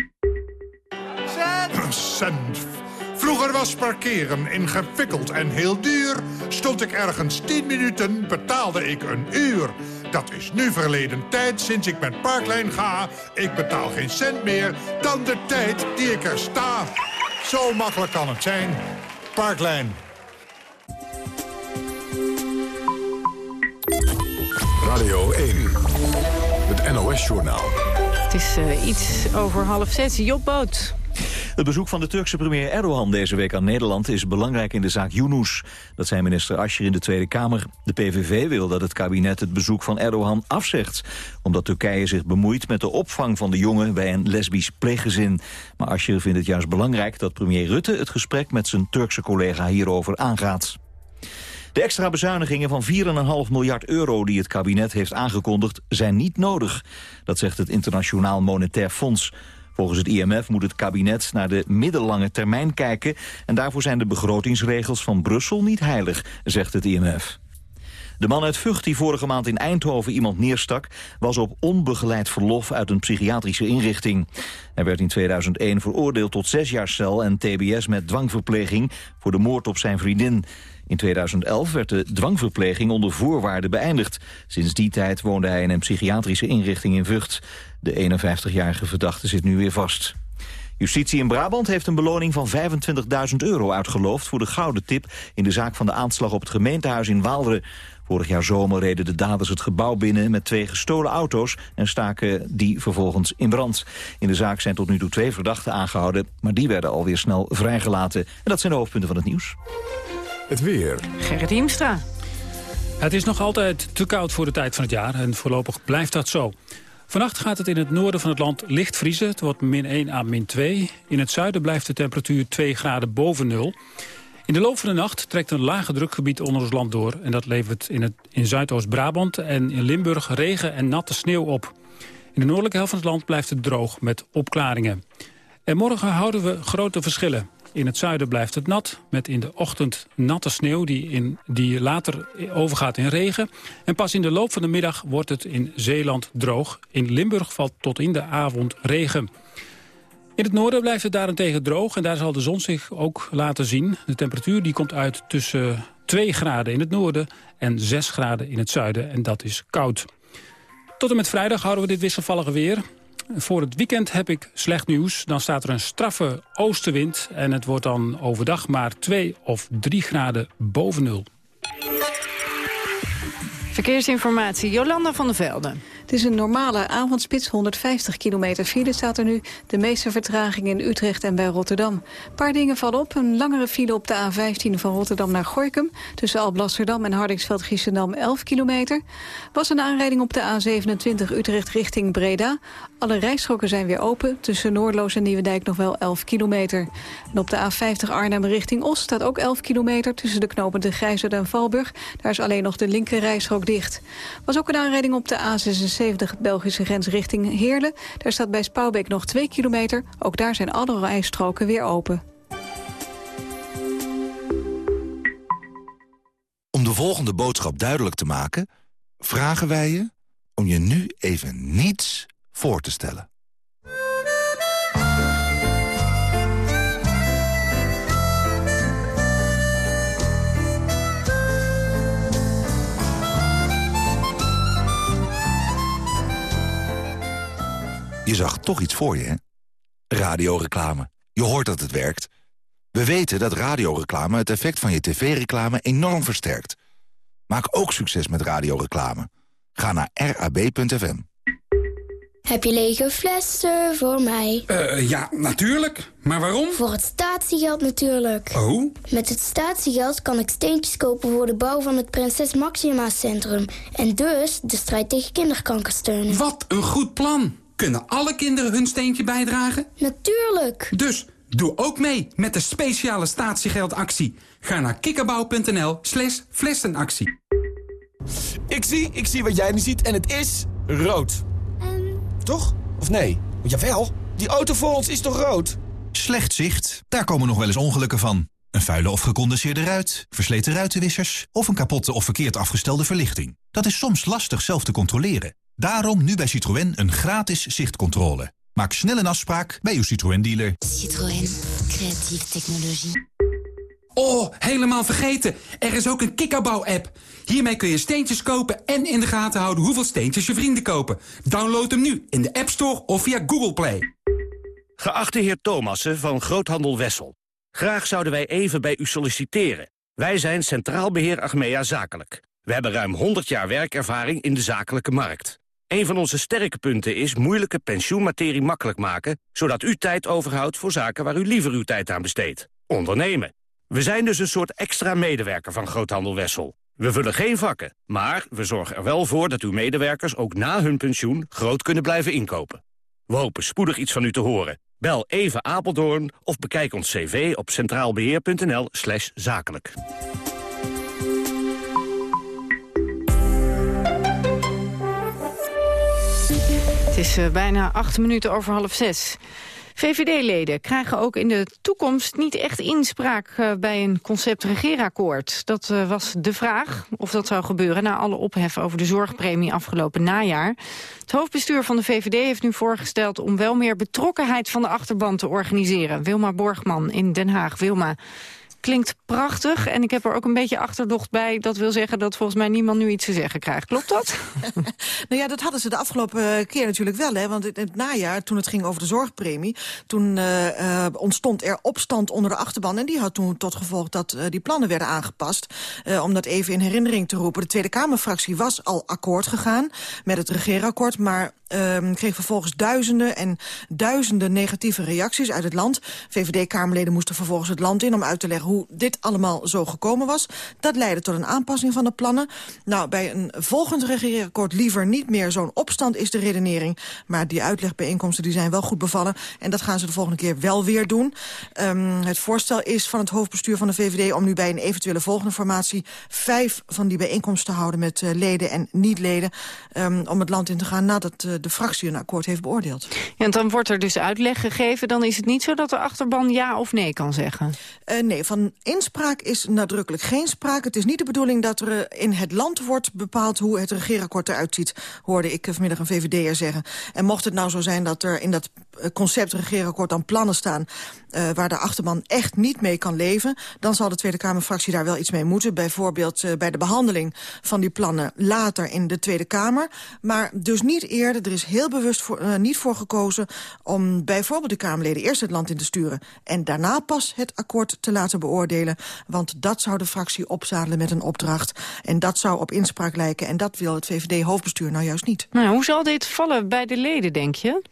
Vroeger was parkeren ingewikkeld en heel duur. Stond ik ergens 10 minuten, betaalde ik een uur. Dat is nu verleden tijd sinds ik met Parklijn ga. Ik betaal geen cent meer dan de tijd die ik er sta. Zo makkelijk kan het zijn. Parklijn. Radio 1. Het NOS-journaal. Het is uh, iets over half zes. Job Boot. Het bezoek van de Turkse premier Erdogan deze week aan Nederland is belangrijk in de zaak Yunus. Dat zei minister Ascher in de Tweede Kamer. De PVV wil dat het kabinet het bezoek van Erdogan afzegt. Omdat Turkije zich bemoeit met de opvang van de jongen bij een lesbisch pleeggezin. Maar Ascher vindt het juist belangrijk dat premier Rutte het gesprek met zijn Turkse collega hierover aangaat. De extra bezuinigingen van 4,5 miljard euro die het kabinet heeft aangekondigd zijn niet nodig. Dat zegt het Internationaal Monetair Fonds. Volgens het IMF moet het kabinet naar de middellange termijn kijken... en daarvoor zijn de begrotingsregels van Brussel niet heilig, zegt het IMF. De man uit Vught die vorige maand in Eindhoven iemand neerstak... was op onbegeleid verlof uit een psychiatrische inrichting. Hij werd in 2001 veroordeeld tot zes jaar cel en tbs met dwangverpleging... voor de moord op zijn vriendin. In 2011 werd de dwangverpleging onder voorwaarden beëindigd. Sinds die tijd woonde hij in een psychiatrische inrichting in Vught. De 51-jarige verdachte zit nu weer vast. Justitie in Brabant heeft een beloning van 25.000 euro uitgeloofd... voor de gouden tip in de zaak van de aanslag op het gemeentehuis in Waalderen. Vorig jaar zomer reden de daders het gebouw binnen met twee gestolen auto's... en staken die vervolgens in brand. In de zaak zijn tot nu toe twee verdachten aangehouden... maar die werden alweer snel vrijgelaten. En dat zijn de hoofdpunten van het nieuws. Het weer. Gerrit Hiemstra. Het is nog altijd te koud voor de tijd van het jaar en voorlopig blijft dat zo. Vannacht gaat het in het noorden van het land licht vriezen. Het wordt min 1 à min 2. In het zuiden blijft de temperatuur 2 graden boven nul. In de loop van de nacht trekt een lage drukgebied onder ons land door. En dat levert in, het, in Zuidoost-Brabant en in Limburg regen en natte sneeuw op. In de noordelijke helft van het land blijft het droog met opklaringen. En morgen houden we grote verschillen. In het zuiden blijft het nat, met in de ochtend natte sneeuw... die, in, die later overgaat in regen. En pas in de loop van de middag wordt het in Zeeland droog. In Limburg valt tot in de avond regen. In het noorden blijft het daarentegen droog en daar zal de zon zich ook laten zien. De temperatuur die komt uit tussen 2 graden in het noorden en 6 graden in het zuiden. En dat is koud. Tot en met vrijdag houden we dit wisselvallige weer. Voor het weekend heb ik slecht nieuws. Dan staat er een straffe oostenwind en het wordt dan overdag maar 2 of 3 graden boven nul. Verkeersinformatie, Jolanda van der Velden. Het is een normale avondspits, 150 kilometer file staat er nu. De meeste vertraging in Utrecht en bij Rotterdam. Een paar dingen vallen op. Een langere file op de A15 van Rotterdam naar Gorkum... tussen Alblasserdam en Hardingsveld-Giessendam 11 kilometer. Was een aanrijding op de A27 Utrecht richting Breda. Alle rijstroken zijn weer open. Tussen Noordloos en Nieuwendijk nog wel 11 kilometer. En op de A50 Arnhem richting Os staat ook 11 kilometer... tussen de knopen de Grijzer en Valburg. Daar is alleen nog de linker rijstrook dicht. Was ook een aanrijding op de A66 Belgische grens richting Heerlen. Daar staat bij Spouwbeek nog 2 kilometer. Ook daar zijn alle rijstroken weer open. Om de volgende boodschap duidelijk te maken... vragen wij je om je nu even niets voor te stellen. Je zag toch iets voor je, hè? Radioreclame. Je hoort dat het werkt. We weten dat radioreclame het effect van je tv-reclame enorm versterkt. Maak ook succes met radioreclame. Ga naar rab.fm. Heb je lege flessen voor mij? Uh, ja, natuurlijk. Maar waarom? Voor het statiegeld natuurlijk. Oh? Met het statiegeld kan ik steentjes kopen voor de bouw van het Prinses Maxima Centrum. En dus de strijd tegen kinderkanker steunen. Wat een goed plan. Kunnen alle kinderen hun steentje bijdragen? Natuurlijk. Dus doe ook mee met de speciale statiegeldactie. Ga naar kikkerbouw.nl slash flessenactie. Ik zie, ik zie wat jij nu ziet en het is rood. Toch? Of nee? Jawel, die auto voor ons is toch rood? Slecht zicht, daar komen nog wel eens ongelukken van. Een vuile of gecondenseerde ruit, versleten ruitenwissers... of een kapotte of verkeerd afgestelde verlichting. Dat is soms lastig zelf te controleren. Daarom nu bij Citroën een gratis zichtcontrole. Maak snel een afspraak bij uw Citroën-dealer. Citroën. Creatieve technologie. Oh, helemaal vergeten. Er is ook een kikkerbouw-app. Hiermee kun je steentjes kopen en in de gaten houden hoeveel steentjes je vrienden kopen. Download hem nu in de App Store of via Google Play. Geachte heer Thomassen van Groothandel Wessel. Graag zouden wij even bij u solliciteren. Wij zijn Centraal Beheer Achmea Zakelijk. We hebben ruim 100 jaar werkervaring in de zakelijke markt. Een van onze sterke punten is moeilijke pensioenmaterie makkelijk maken... zodat u tijd overhoudt voor zaken waar u liever uw tijd aan besteedt. Ondernemen. We zijn dus een soort extra medewerker van Groothandel Wessel. We vullen geen vakken, maar we zorgen er wel voor dat uw medewerkers ook na hun pensioen groot kunnen blijven inkopen. We hopen spoedig iets van u te horen. Bel even Apeldoorn of bekijk ons cv op centraalbeheer.nl zakelijk. Is eh, bijna acht minuten over half zes. VVD-leden krijgen ook in de toekomst niet echt inspraak uh, bij een concept regeerakkoord. Dat uh, was de vraag of dat zou gebeuren na alle ophef over de zorgpremie afgelopen najaar. Het hoofdbestuur van de VVD heeft nu voorgesteld om wel meer betrokkenheid van de achterban te organiseren. Wilma Borgman in Den Haag. Wilma, klinkt prachtig. En ik heb er ook een beetje achterdocht bij. Dat wil zeggen dat volgens mij niemand nu iets te zeggen krijgt. Klopt dat? nou ja, dat hadden ze de afgelopen keer natuurlijk wel. Hè? Want in het najaar, toen het ging over de zorgpremie... toen uh, uh, ontstond er opstand onder de achterban. En die had toen tot gevolg dat die plannen werden aangepast. om dat even in herinnering te roepen. De Tweede Kamerfractie was al akkoord gegaan met het regeerakkoord. Maar um, kreeg vervolgens duizenden en duizenden negatieve reacties uit het land. VVD-Kamerleden moesten vervolgens het land in om uit te leggen hoe dit allemaal zo gekomen was. Dat leidde tot een aanpassing van de plannen. Nou, bij een volgend regeerakkoord liever niet meer zo'n opstand is de redenering. Maar die uitlegbijeenkomsten die zijn wel goed bevallen. En dat gaan ze de volgende keer wel weer doen. Um, het voorstel is van het hoofdbestuur van de VVD om nu bij een eventuele volgende formatie vijf van die bijeenkomsten te houden met uh, leden en niet-leden. Um, om het land in te gaan nadat uh, de fractie een akkoord heeft beoordeeld. Ja, en dan wordt er dus uitleg gegeven. Dan is het niet zo dat de achterban ja of nee kan zeggen? Uh, nee, van inspraak is nadrukkelijk geen sprake. Het is niet de bedoeling dat er in het land wordt bepaald... hoe het regeerakkoord eruit ziet, hoorde ik vanmiddag een VVD'er zeggen. En mocht het nou zo zijn dat er in dat concept regeerakkoord dan plannen staan... Uh, waar de achterban echt niet mee kan leven... dan zal de Tweede Kamerfractie daar wel iets mee moeten. Bijvoorbeeld uh, bij de behandeling van die plannen later in de Tweede Kamer. Maar dus niet eerder. Er is heel bewust voor, uh, niet voor gekozen om bijvoorbeeld de Kamerleden eerst het land in te sturen... en daarna pas het akkoord te laten beoordelen. Want dat zou de fractie opzadelen met een opdracht. En dat zou op inspraak lijken. En dat wil het VVD-hoofdbestuur nou juist niet. Nou, hoe zal dit vallen bij de leden, denk je?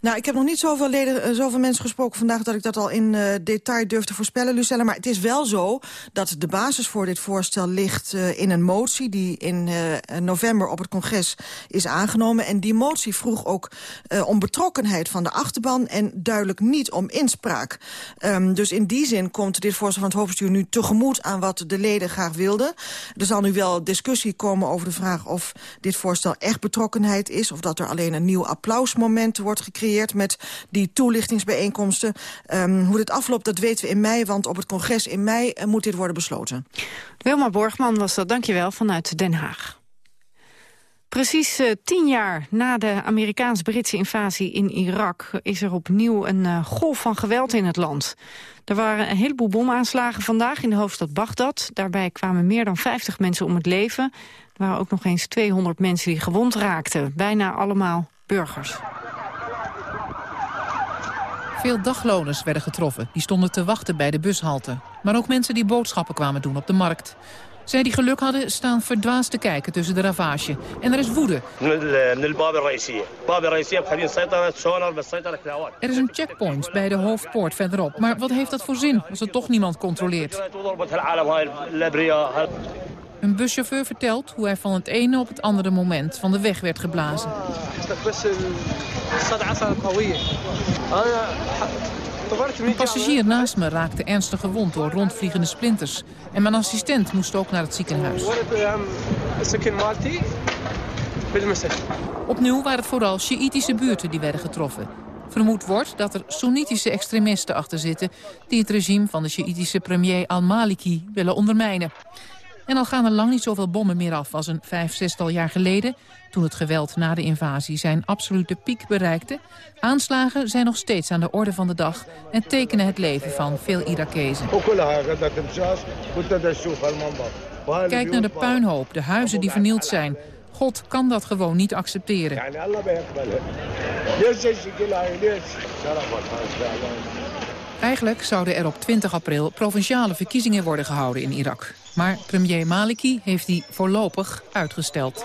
Nou, ik heb nog niet zoveel, leden, zoveel mensen gesproken vandaag... dat ik dat al in uh, detail durf te voorspellen, Lucelle. Maar het is wel zo dat de basis voor dit voorstel ligt uh, in een motie... die in november op het congres is aangenomen. En die motie vroeg ook om betrokkenheid van de achterban... en duidelijk niet om inspraak. Um, dus in die zin komt dit voorstel van het hoofdbestuur nu tegemoet... aan wat de leden graag wilden. Er zal nu wel discussie komen over de vraag of dit voorstel echt betrokkenheid is... of dat er alleen een nieuw applausmoment wordt gecreëerd... met die toelichtingsbijeenkomsten. Um, hoe dit afloopt, dat weten we in mei, want op het congres in mei uh, moet dit worden besloten. Wilma Borgman was dat, dankjewel, vanuit Den Haag. Precies uh, tien jaar na de Amerikaans-Britse invasie in Irak... is er opnieuw een uh, golf van geweld in het land. Er waren een heleboel bomaanslagen vandaag in de hoofdstad Bagdad. Daarbij kwamen meer dan 50 mensen om het leven. Er waren ook nog eens 200 mensen die gewond raakten. Bijna allemaal burgers. Veel dagloners werden getroffen. Die stonden te wachten bij de bushalte. Maar ook mensen die boodschappen kwamen doen op de markt. Zij die geluk hadden, staan verdwaasd te kijken tussen de ravage. En er is woede. Er is een checkpoint bij de hoofdpoort verderop. Maar wat heeft dat voor zin als er toch niemand controleert? Een buschauffeur vertelt hoe hij van het ene op het andere moment van de weg werd geblazen. Een passagier naast me raakte ernstig gewond door rondvliegende splinters. En mijn assistent moest ook naar het ziekenhuis. Opnieuw waren het vooral Sjiïtische buurten die werden getroffen. Vermoed wordt dat er Soenitische extremisten achter zitten... die het regime van de Sjiitische premier al-Maliki willen ondermijnen. En al gaan er lang niet zoveel bommen meer af als een vijf, zestal jaar geleden... toen het geweld na de invasie zijn absolute piek bereikte... aanslagen zijn nog steeds aan de orde van de dag... en tekenen het leven van veel Irakezen. Kijk naar de puinhoop, de huizen die vernield zijn. God kan dat gewoon niet accepteren. Eigenlijk zouden er op 20 april provinciale verkiezingen worden gehouden in Irak. Maar premier Maliki heeft die voorlopig uitgesteld.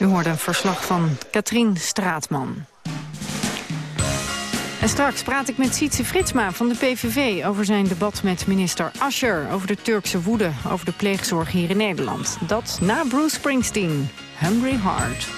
U hoorde een verslag van Katrien Straatman. En straks praat ik met Sietse Fritsma van de PVV... over zijn debat met minister Ascher... over de Turkse woede over de pleegzorg hier in Nederland. Dat na Bruce Springsteen, Hungry Heart.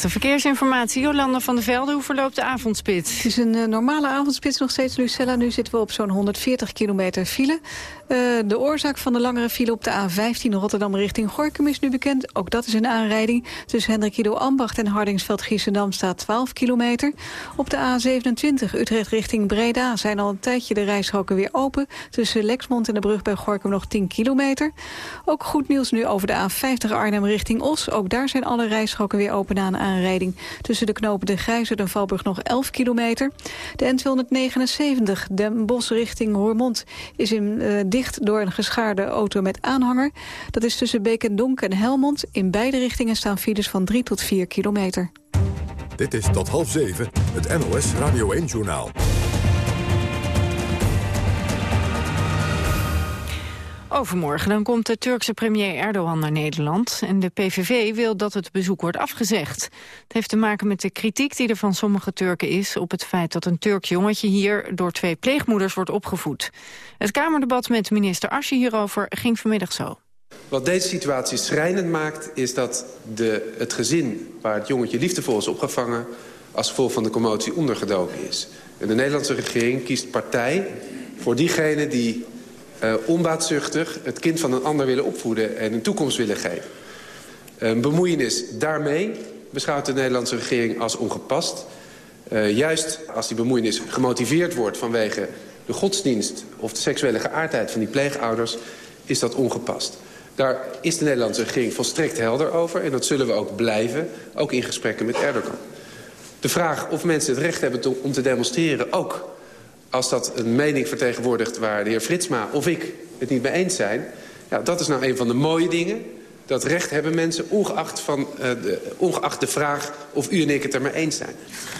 De verkeersinformatie. Jolanda van der Velde, hoe verloopt de avondspits? Het is een uh, normale avondspits nog steeds, Lucella. Nu zitten we op zo'n 140 kilometer file. Uh, de oorzaak van de langere file op de A15 Rotterdam richting Gorkum is nu bekend. Ook dat is een aanrijding. Tussen Hendrik Ido Ambacht en Hardingsveld-Giessendam staat 12 kilometer. Op de A27 Utrecht richting Breda zijn al een tijdje de rijstroken weer open. Tussen Lexmond en de brug bij Gorkum nog 10 kilometer. Ook goed nieuws nu over de A50 Arnhem richting Os. Ook daar zijn alle rijstroken weer open een Tussen de knopen de Grijzer en Valburg nog 11 kilometer. De N279 Den Bosch richting Roermond is in, uh, dicht door een geschaarde auto met aanhanger. Dat is tussen Beek en Helmond. In beide richtingen staan files van 3 tot 4 kilometer. Dit is tot half zeven het NOS Radio 1-journaal. Overmorgen dan komt de Turkse premier Erdogan naar Nederland. En de PVV wil dat het bezoek wordt afgezegd. Het heeft te maken met de kritiek die er van sommige Turken is... op het feit dat een Turks jongetje hier door twee pleegmoeders wordt opgevoed. Het Kamerdebat met minister Asje hierover ging vanmiddag zo. Wat deze situatie schrijnend maakt... is dat de, het gezin waar het jongetje liefdevol is opgevangen... als gevolg van de commotie ondergedoken is. En de Nederlandse regering kiest partij voor diegenen die uh, onbaatzuchtig het kind van een ander willen opvoeden en een toekomst willen geven. Een bemoeienis daarmee beschouwt de Nederlandse regering als ongepast. Uh, juist als die bemoeienis gemotiveerd wordt vanwege de godsdienst of de seksuele geaardheid van die pleegouders, is dat ongepast. Daar is de Nederlandse regering volstrekt helder over en dat zullen we ook blijven, ook in gesprekken met Erdogan. De vraag of mensen het recht hebben om te demonstreren, ook als dat een mening vertegenwoordigt waar de heer Fritsma of ik het niet mee eens zijn... Ja, dat is nou een van de mooie dingen. Dat recht hebben mensen, ongeacht, van, uh, de, ongeacht de vraag of u en ik het er mee eens zijn.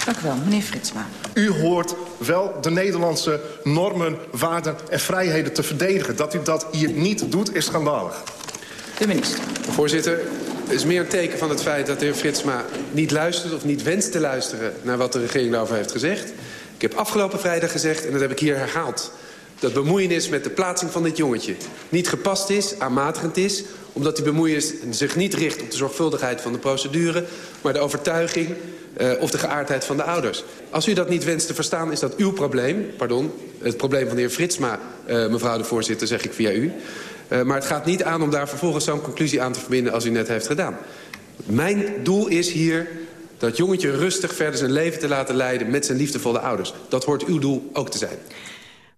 Dank u wel, meneer Fritsma. U hoort wel de Nederlandse normen, waarden en vrijheden te verdedigen. Dat u dat hier niet doet, is schandalig. De minister. Voorzitter, het is meer een teken van het feit dat de heer Fritsma niet luistert... of niet wenst te luisteren naar wat de regering daarover heeft gezegd. Ik heb afgelopen vrijdag gezegd, en dat heb ik hier herhaald... dat bemoeienis met de plaatsing van dit jongetje niet gepast is, aanmatigend is... omdat die bemoeienis zich niet richt op de zorgvuldigheid van de procedure... maar de overtuiging uh, of de geaardheid van de ouders. Als u dat niet wenst te verstaan, is dat uw probleem. Pardon, het probleem van de heer Fritsma, uh, mevrouw de voorzitter, zeg ik via u. Uh, maar het gaat niet aan om daar vervolgens zo'n conclusie aan te verbinden als u net heeft gedaan. Mijn doel is hier dat jongetje rustig verder zijn leven te laten leiden met zijn liefdevolle ouders. Dat hoort uw doel ook te zijn.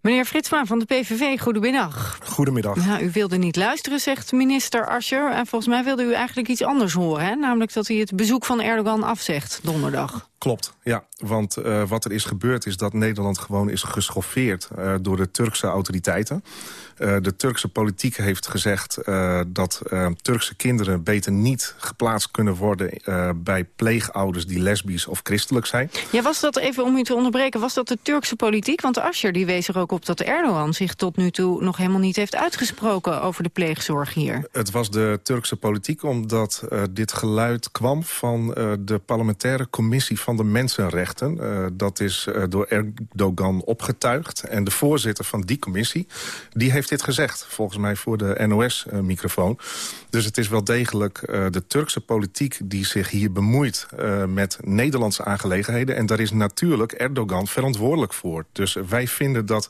Meneer Fritsma van de PVV, goedemiddag. Goedemiddag. Nou, u wilde niet luisteren, zegt minister Ascher. En volgens mij wilde u eigenlijk iets anders horen. Hè? Namelijk dat hij het bezoek van Erdogan afzegt donderdag. Klopt, ja. Want uh, wat er is gebeurd is dat Nederland gewoon is geschoffeerd... Uh, door de Turkse autoriteiten. Uh, de Turkse politiek heeft gezegd dat Turkse kinderen... beter niet geplaatst kunnen worden bij pleegouders die lesbisch of christelijk zijn. Ja, was dat, even om u te onderbreken, was dat de Turkse politiek? Want Asscher die wees er ook op dat Erdogan zich tot nu toe... nog helemaal niet heeft uitgesproken over de pleegzorg hier. Het was de Turkse politiek omdat dit geluid kwam... van de parlementaire commissie van de mensenrechten. Uh, dat is door Erdogan opgetuigd. En de voorzitter van die commissie, die heeft dit gezegd. Volgens mij voor de NOS-microfoon. dus het is wel degelijk uh, de Turkse politiek die zich hier bemoeit... met Nederlandse aangelegenheden. En daar is natuurlijk Erdogan verantwoordelijk voor. Dus wij vinden dat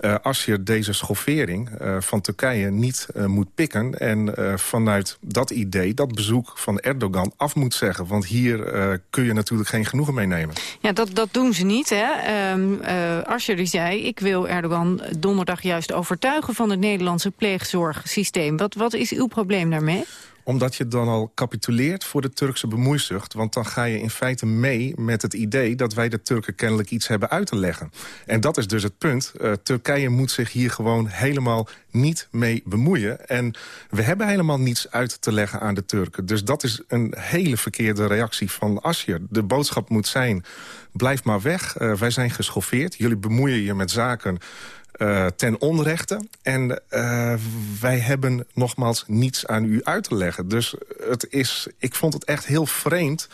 uh, als je deze schoffering uh, van Turkije niet uh, moet pikken... en vanuit dat idee dat bezoek van Erdogan af moet zeggen. Want hier kun je natuurlijk geen genoegen mee nemen. Ja, dat, dat doen ze niet. Hè? Um, Asscher die zei, ik wil Erdogan donderdag juist overtuigen... van het Nederlandse pleegzorgsysteem. Wat, wat is uw probleem daarmee? Omdat je dan al capituleert voor de Turkse bemoeizucht. Want dan ga je in feite mee met het idee dat wij de Turken kennelijk iets hebben uit te leggen. En dat is dus het punt. Uh, Turkije moet zich hier gewoon helemaal niet mee bemoeien. En we hebben helemaal niets uit te leggen aan de Turken. Dus dat is een hele verkeerde reactie van Asscher. De boodschap moet zijn, blijf maar weg. Uh, wij zijn geschoffeerd. Jullie bemoeien je met zaken uh, ten onrechte. En uh, wij hebben nogmaals niets aan u uit te leggen. Dus het is, ik vond het echt heel vreemd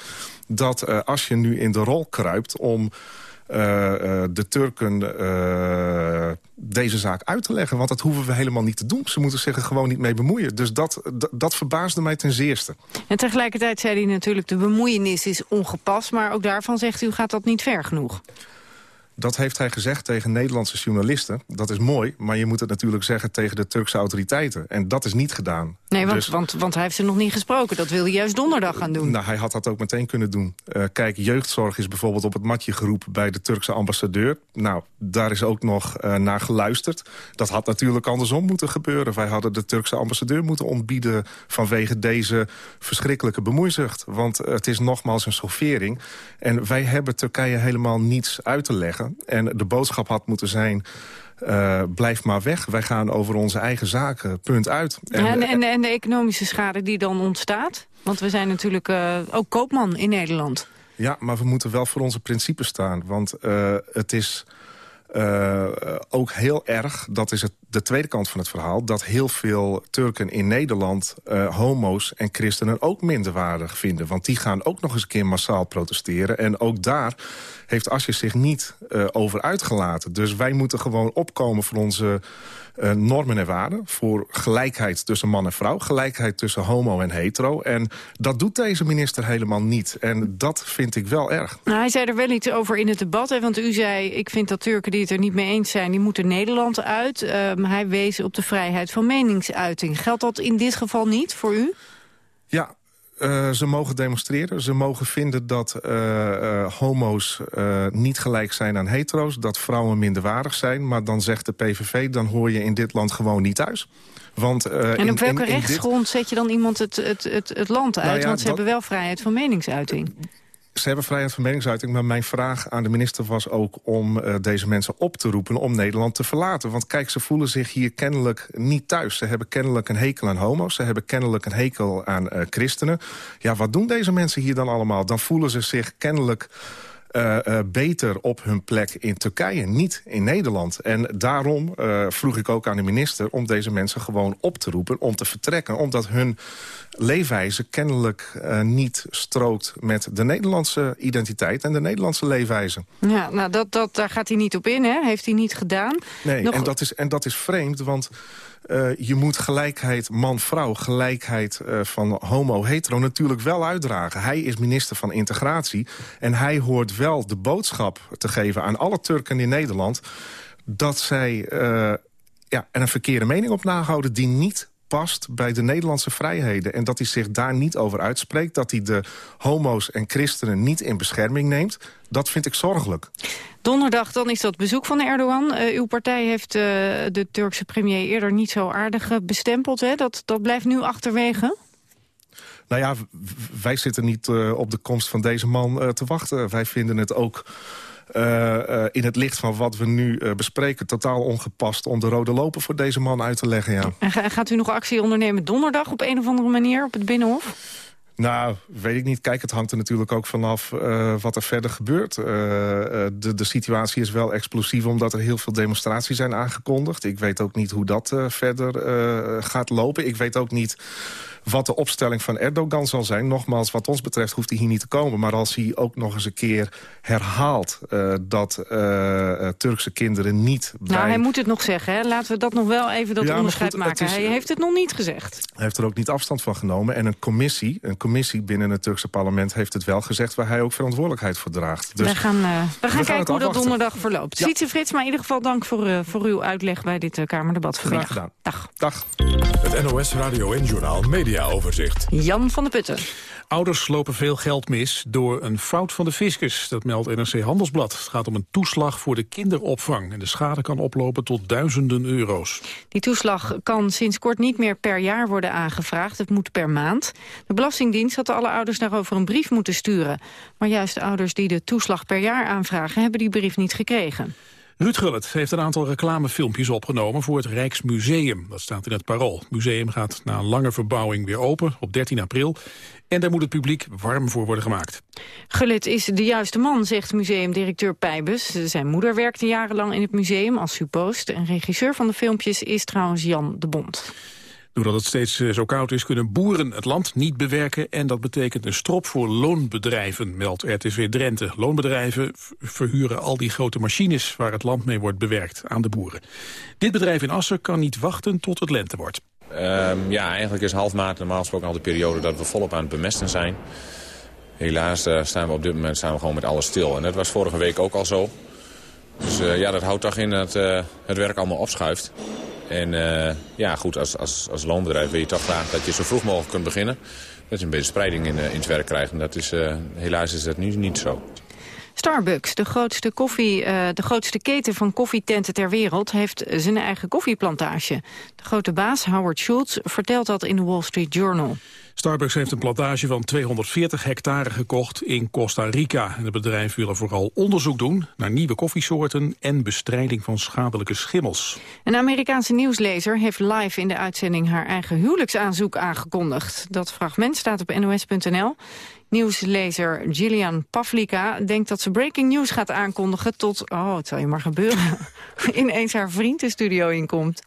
dat uh, als je nu in de rol kruipt... om de Turken deze zaak uit te leggen. Want dat hoeven we helemaal niet te doen. Ze moeten zich er gewoon niet mee bemoeien. Dus dat, dat verbaasde mij ten zeerste. En tegelijkertijd zei hij natuurlijk... de bemoeienis is ongepast. Maar ook daarvan zegt u, gaat dat niet ver genoeg? Dat heeft hij gezegd tegen Nederlandse journalisten. Dat is mooi, maar je moet het natuurlijk zeggen tegen de Turkse autoriteiten. En dat is niet gedaan. Nee, want, dus, want, want hij heeft ze nog niet gesproken. Dat wil hij juist donderdag gaan doen. Nou, hij had dat ook meteen kunnen doen. Uh, kijk, jeugdzorg is bijvoorbeeld op het matje geroepen bij de Turkse ambassadeur. Nou, daar is ook nog uh, naar geluisterd. Dat had natuurlijk andersom moeten gebeuren. Wij hadden de Turkse ambassadeur moeten ontbieden... vanwege deze verschrikkelijke bemoeizucht. Want het is nogmaals een schoffering. En wij hebben Turkije helemaal niets uit te leggen. En de boodschap had moeten zijn... Uh, blijf maar weg. Wij gaan over onze eigen zaken, punt uit. En, en, en, en de economische schade die dan ontstaat? Want we zijn natuurlijk uh, ook koopman in Nederland. Ja, maar we moeten wel voor onze principes staan. Want uh, het is Uh, ook heel erg, dat is het, de tweede kant van het verhaal... dat heel veel Turken in Nederland uh, homo's en christenen ook minderwaardig vinden. Want die gaan ook nog eens een keer massaal protesteren. En ook daar heeft Asje zich niet over uitgelaten. Dus wij moeten gewoon opkomen voor onze uh, normen en waarden. Voor gelijkheid tussen man en vrouw. Gelijkheid tussen homo en hetero. En dat doet deze minister helemaal niet. En dat vind ik wel erg. Nou, hij zei er wel iets over in het debat. Hè, want u zei, ik vind dat Turken die het er niet mee eens zijn... die moeten Nederland uit. Um, hij wees op de vrijheid van meningsuiting. Geldt dat in dit geval niet voor u? Ja, uh, ze mogen demonstreren. Ze mogen vinden dat uh, uh, homo's niet gelijk zijn aan hetero's. Dat vrouwen minderwaardig zijn. Maar dan zegt de PVV, dan hoor je in dit land gewoon niet thuis. Want, en op welke in, in rechtsgrond dit... zet je dan iemand het, het, het, het land uit? Nou ja, Want ze dat... hebben wel vrijheid van meningsuiting ze hebben vrijheid van meningsuiting, maar mijn vraag aan de minister was ook om uh, deze mensen op te roepen om Nederland te verlaten. Want kijk, ze voelen zich hier kennelijk niet thuis. Ze hebben kennelijk een hekel aan homo's, ze hebben kennelijk een hekel aan uh, christenen. Ja, wat doen deze mensen hier dan allemaal? Dan voelen ze zich kennelijk uh, beter op hun plek in Turkije, niet in Nederland. En daarom vroeg ik ook aan de minister om deze mensen gewoon op te roepen... om te vertrekken, omdat hun leefwijze kennelijk niet strookt... met de Nederlandse identiteit en de Nederlandse leefwijze. Ja, nou dat, dat, daar gaat hij niet op in, hè? heeft hij niet gedaan. Nee, Nog... en, dat is, en dat is vreemd, want... Uh, je moet gelijkheid man-vrouw, gelijkheid uh, van homo-hetero natuurlijk wel uitdragen. Hij is minister van Integratie en hij hoort wel de boodschap te geven aan alle Turken in Nederland... dat zij ja, een verkeerde mening op nahouden die niet past bij de Nederlandse vrijheden. En dat hij zich daar niet over uitspreekt. Dat hij de homo's en christenen niet in bescherming neemt. Dat vind ik zorgelijk. Donderdag dan is dat bezoek van Erdogan. Uh, uw partij heeft uh, de Turkse premier eerder niet zo aardig bestempeld. Hè? Dat, dat blijft nu achterwege? Nou ja, wij zitten niet uh, op de komst van deze man te wachten. Wij vinden het ook in het licht van wat we nu uh, bespreken... totaal ongepast om de rode lopen voor deze man uit te leggen. Ja. En gaat u nog actie ondernemen donderdag op een of andere manier op het Binnenhof? Nou, weet ik niet. Kijk, het hangt er natuurlijk ook vanaf uh, wat er verder gebeurt. Uh, de, de situatie is wel explosief omdat er heel veel demonstraties zijn aangekondigd. Ik weet ook niet hoe dat uh, verder gaat lopen. Ik weet ook niet wat de opstelling van Erdogan zal zijn. Nogmaals, wat ons betreft hoeft hij hier niet te komen. Maar als hij ook nog eens een keer herhaalt uh, dat uh, Turkse kinderen niet... Nou, bij... hij moet het nog zeggen. Hè? Laten we dat nog wel even dat ja, onderscheid goed, maken. Is, hij heeft het nog niet gezegd. Hij heeft er ook niet afstand van genomen. En een commissie, een commissie binnen het Turkse parlement heeft het wel gezegd... waar hij ook verantwoordelijkheid voor draagt. Dus we gaan, uh, we gaan we kijken hoe dat donderdag verloopt. Ja. Sietse Frits, maar in ieder geval dank voor, uh, voor uw uitleg bij dit uh, Kamerdebat vanmiddag. Graag gedaan. Dag. Dag. Het NOS Radio en Journaal Mediaoverzicht. Jan van de Putten. Ouders lopen veel geld mis door een fout van de fiscus. Dat meldt NRC Handelsblad. Het gaat om een toeslag voor de kinderopvang. En de schade kan oplopen tot duizenden euro's. Die toeslag kan sinds kort niet meer per jaar worden aangevraagd. Het moet per maand. De Belastingdienst had alle ouders daarover een brief moeten sturen. Maar juist de ouders die de toeslag per jaar aanvragen... hebben die brief niet gekregen. Ruud Gullit heeft een aantal reclamefilmpjes opgenomen voor het Rijksmuseum. Dat staat in het parool. Het museum gaat na een lange verbouwing weer open op 13 april. En daar moet het publiek warm voor worden gemaakt. Gullit is de juiste man, zegt museumdirecteur Pijbus. Zijn moeder werkte jarenlang in het museum als suppost. En regisseur van de filmpjes is trouwens Jan de Bond. Doordat het steeds zo koud is, kunnen boeren het land niet bewerken... en dat betekent een strop voor loonbedrijven, meldt RTV Drenthe. Loonbedrijven verhuren al die grote machines... waar het land mee wordt bewerkt aan de boeren. Dit bedrijf in Assen kan niet wachten tot het lente wordt. Um, ja, eigenlijk is half maart normaal gesproken al de periode... dat we volop aan het bemesten zijn. Helaas uh, staan we op dit moment staan we gewoon met alles stil. En dat was vorige week ook al zo. Dus uh, ja, dat houdt toch in dat uh, het werk allemaal opschuift. En uh, ja, goed, als, als, als loonbedrijf wil je toch graag dat je zo vroeg mogelijk kunt beginnen. Dat je een beetje spreiding in, in het werk krijgt. En dat is, helaas is dat nu niet zo. Starbucks, de grootste, koffie, uh, de grootste keten van koffietenten ter wereld... heeft zijn eigen koffieplantage. De grote baas, Howard Schultz, vertelt dat in de Wall Street Journal. Starbucks heeft een plantage van 240 hectare gekocht in Costa Rica. En het bedrijf wil er vooral onderzoek doen naar nieuwe koffiesoorten en bestrijding van schadelijke schimmels. Een Amerikaanse nieuwslezer heeft live in de uitzending haar eigen huwelijksaanzoek aangekondigd. Dat fragment staat op nos.nl. Nieuwslezer Gillian Pavlika denkt dat ze breaking news gaat aankondigen tot, oh het zal je maar gebeuren, ineens haar vriend de studio inkomt.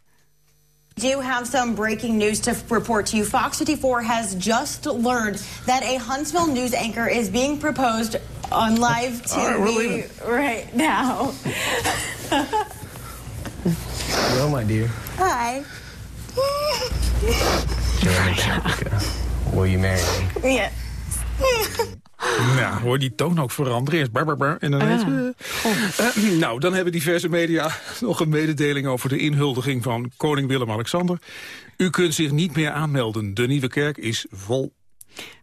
do have some breaking news to report to you. Fox 54 has just learned that a Huntsville news anchor is being proposed on live TV right, right now. Hello, my dear. Hi. Will you marry me? Yeah. Nou, hoor die toon ook veranderen. Eerst bar, bar, bar en dan ineens... eh. Eh, nou, dan hebben diverse media nog een mededeling over de inhuldiging van koning Willem-Alexander. U kunt zich niet meer aanmelden. De Nieuwe Kerk is vol.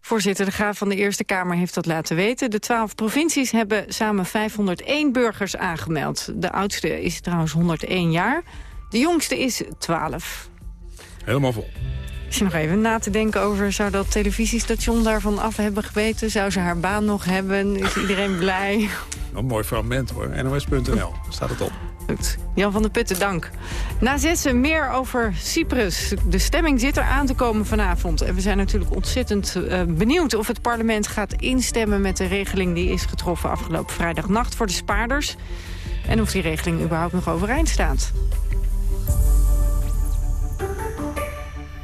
Voorzitter De Graaf van de Eerste Kamer heeft dat laten weten. De twaalf provincies hebben samen 501 burgers aangemeld. De oudste is trouwens 101 jaar. De jongste is 12. Helemaal vol. Is je nog even na te denken over... zou dat televisiestation daarvan af hebben geweten? Zou ze haar baan nog hebben? Is iedereen blij? Een mooi fragment hoor. NOS.nl staat het op. Goed. Jan van der Putten, dank. Na zessen meer over Cyprus. De stemming zit er aan te komen vanavond. En we zijn natuurlijk ontzettend uh, benieuwd of het parlement gaat instemmen... met de regeling die is getroffen afgelopen vrijdagnacht voor de spaarders. En of die regeling überhaupt nog overeind staat.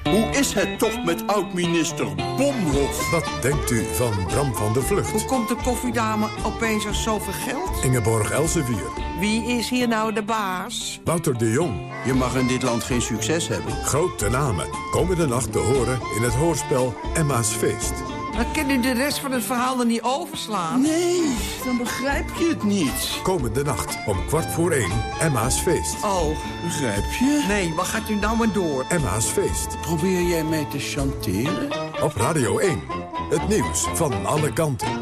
Hoe is het toch met oud-minister Bomhoff? Wat denkt u van Bram van der Vlucht? Hoe komt de koffiedame opeens er zoveel geld? Ingeborg Elsevier. Wie is hier nou de baas? Wouter de Jong. Je mag in dit land geen succes hebben. Grote namen. Komende nacht te horen in het hoorspel Emma's Feest. Dan kan u de rest van het verhaal er niet overslaan. Nee, dan begrijp je het niet. Komende nacht om kwart voor één Emma's Feest. Oh. Begrijp je? Nee, wat gaat u nou maar door? Emma's Feest. Probeer jij mij te chanteren? Op Radio 1. Het nieuws van alle kanten.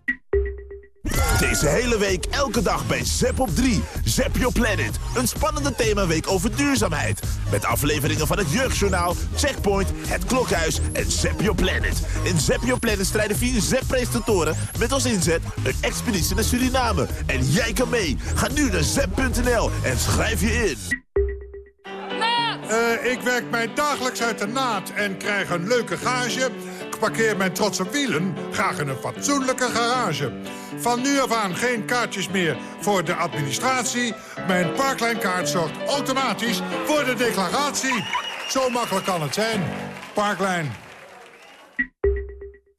Deze hele week elke dag bij Zep op 3. Zep Your Planet. Een spannende themaweek over duurzaamheid. Met afleveringen van het Jeugdjournaal, Checkpoint, Het Klokhuis en Zep Your Planet. In Zep Your Planet strijden vier Zep-presentatoren met als inzet een expeditie naar Suriname. En jij kan mee. Ga nu naar zep.nl en schrijf je in. Uh, ik werk mij dagelijks uit de naad en krijg een leuke gage. Parkeer mijn trotse wielen graag in een fatsoenlijke garage. Van nu af aan geen kaartjes meer voor de administratie. Mijn Parklijnkaart zorgt automatisch voor de declaratie. Zo makkelijk kan het zijn. Parklijn.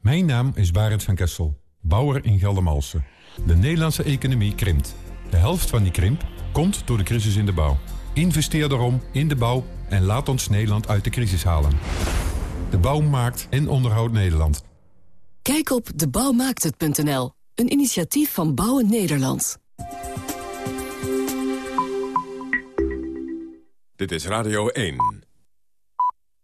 Mijn naam is Barend van Kessel, bouwer in Geldermalsen. De Nederlandse economie krimpt. De helft van die krimp komt door de crisis in de bouw. Investeer daarom in de bouw en laat ons Nederland uit de crisis halen. De bouw maakt en onderhoudt Nederland. Kijk op debouwmaakthet.nl, een initiatief van Bouwen Nederland. Dit is Radio 1.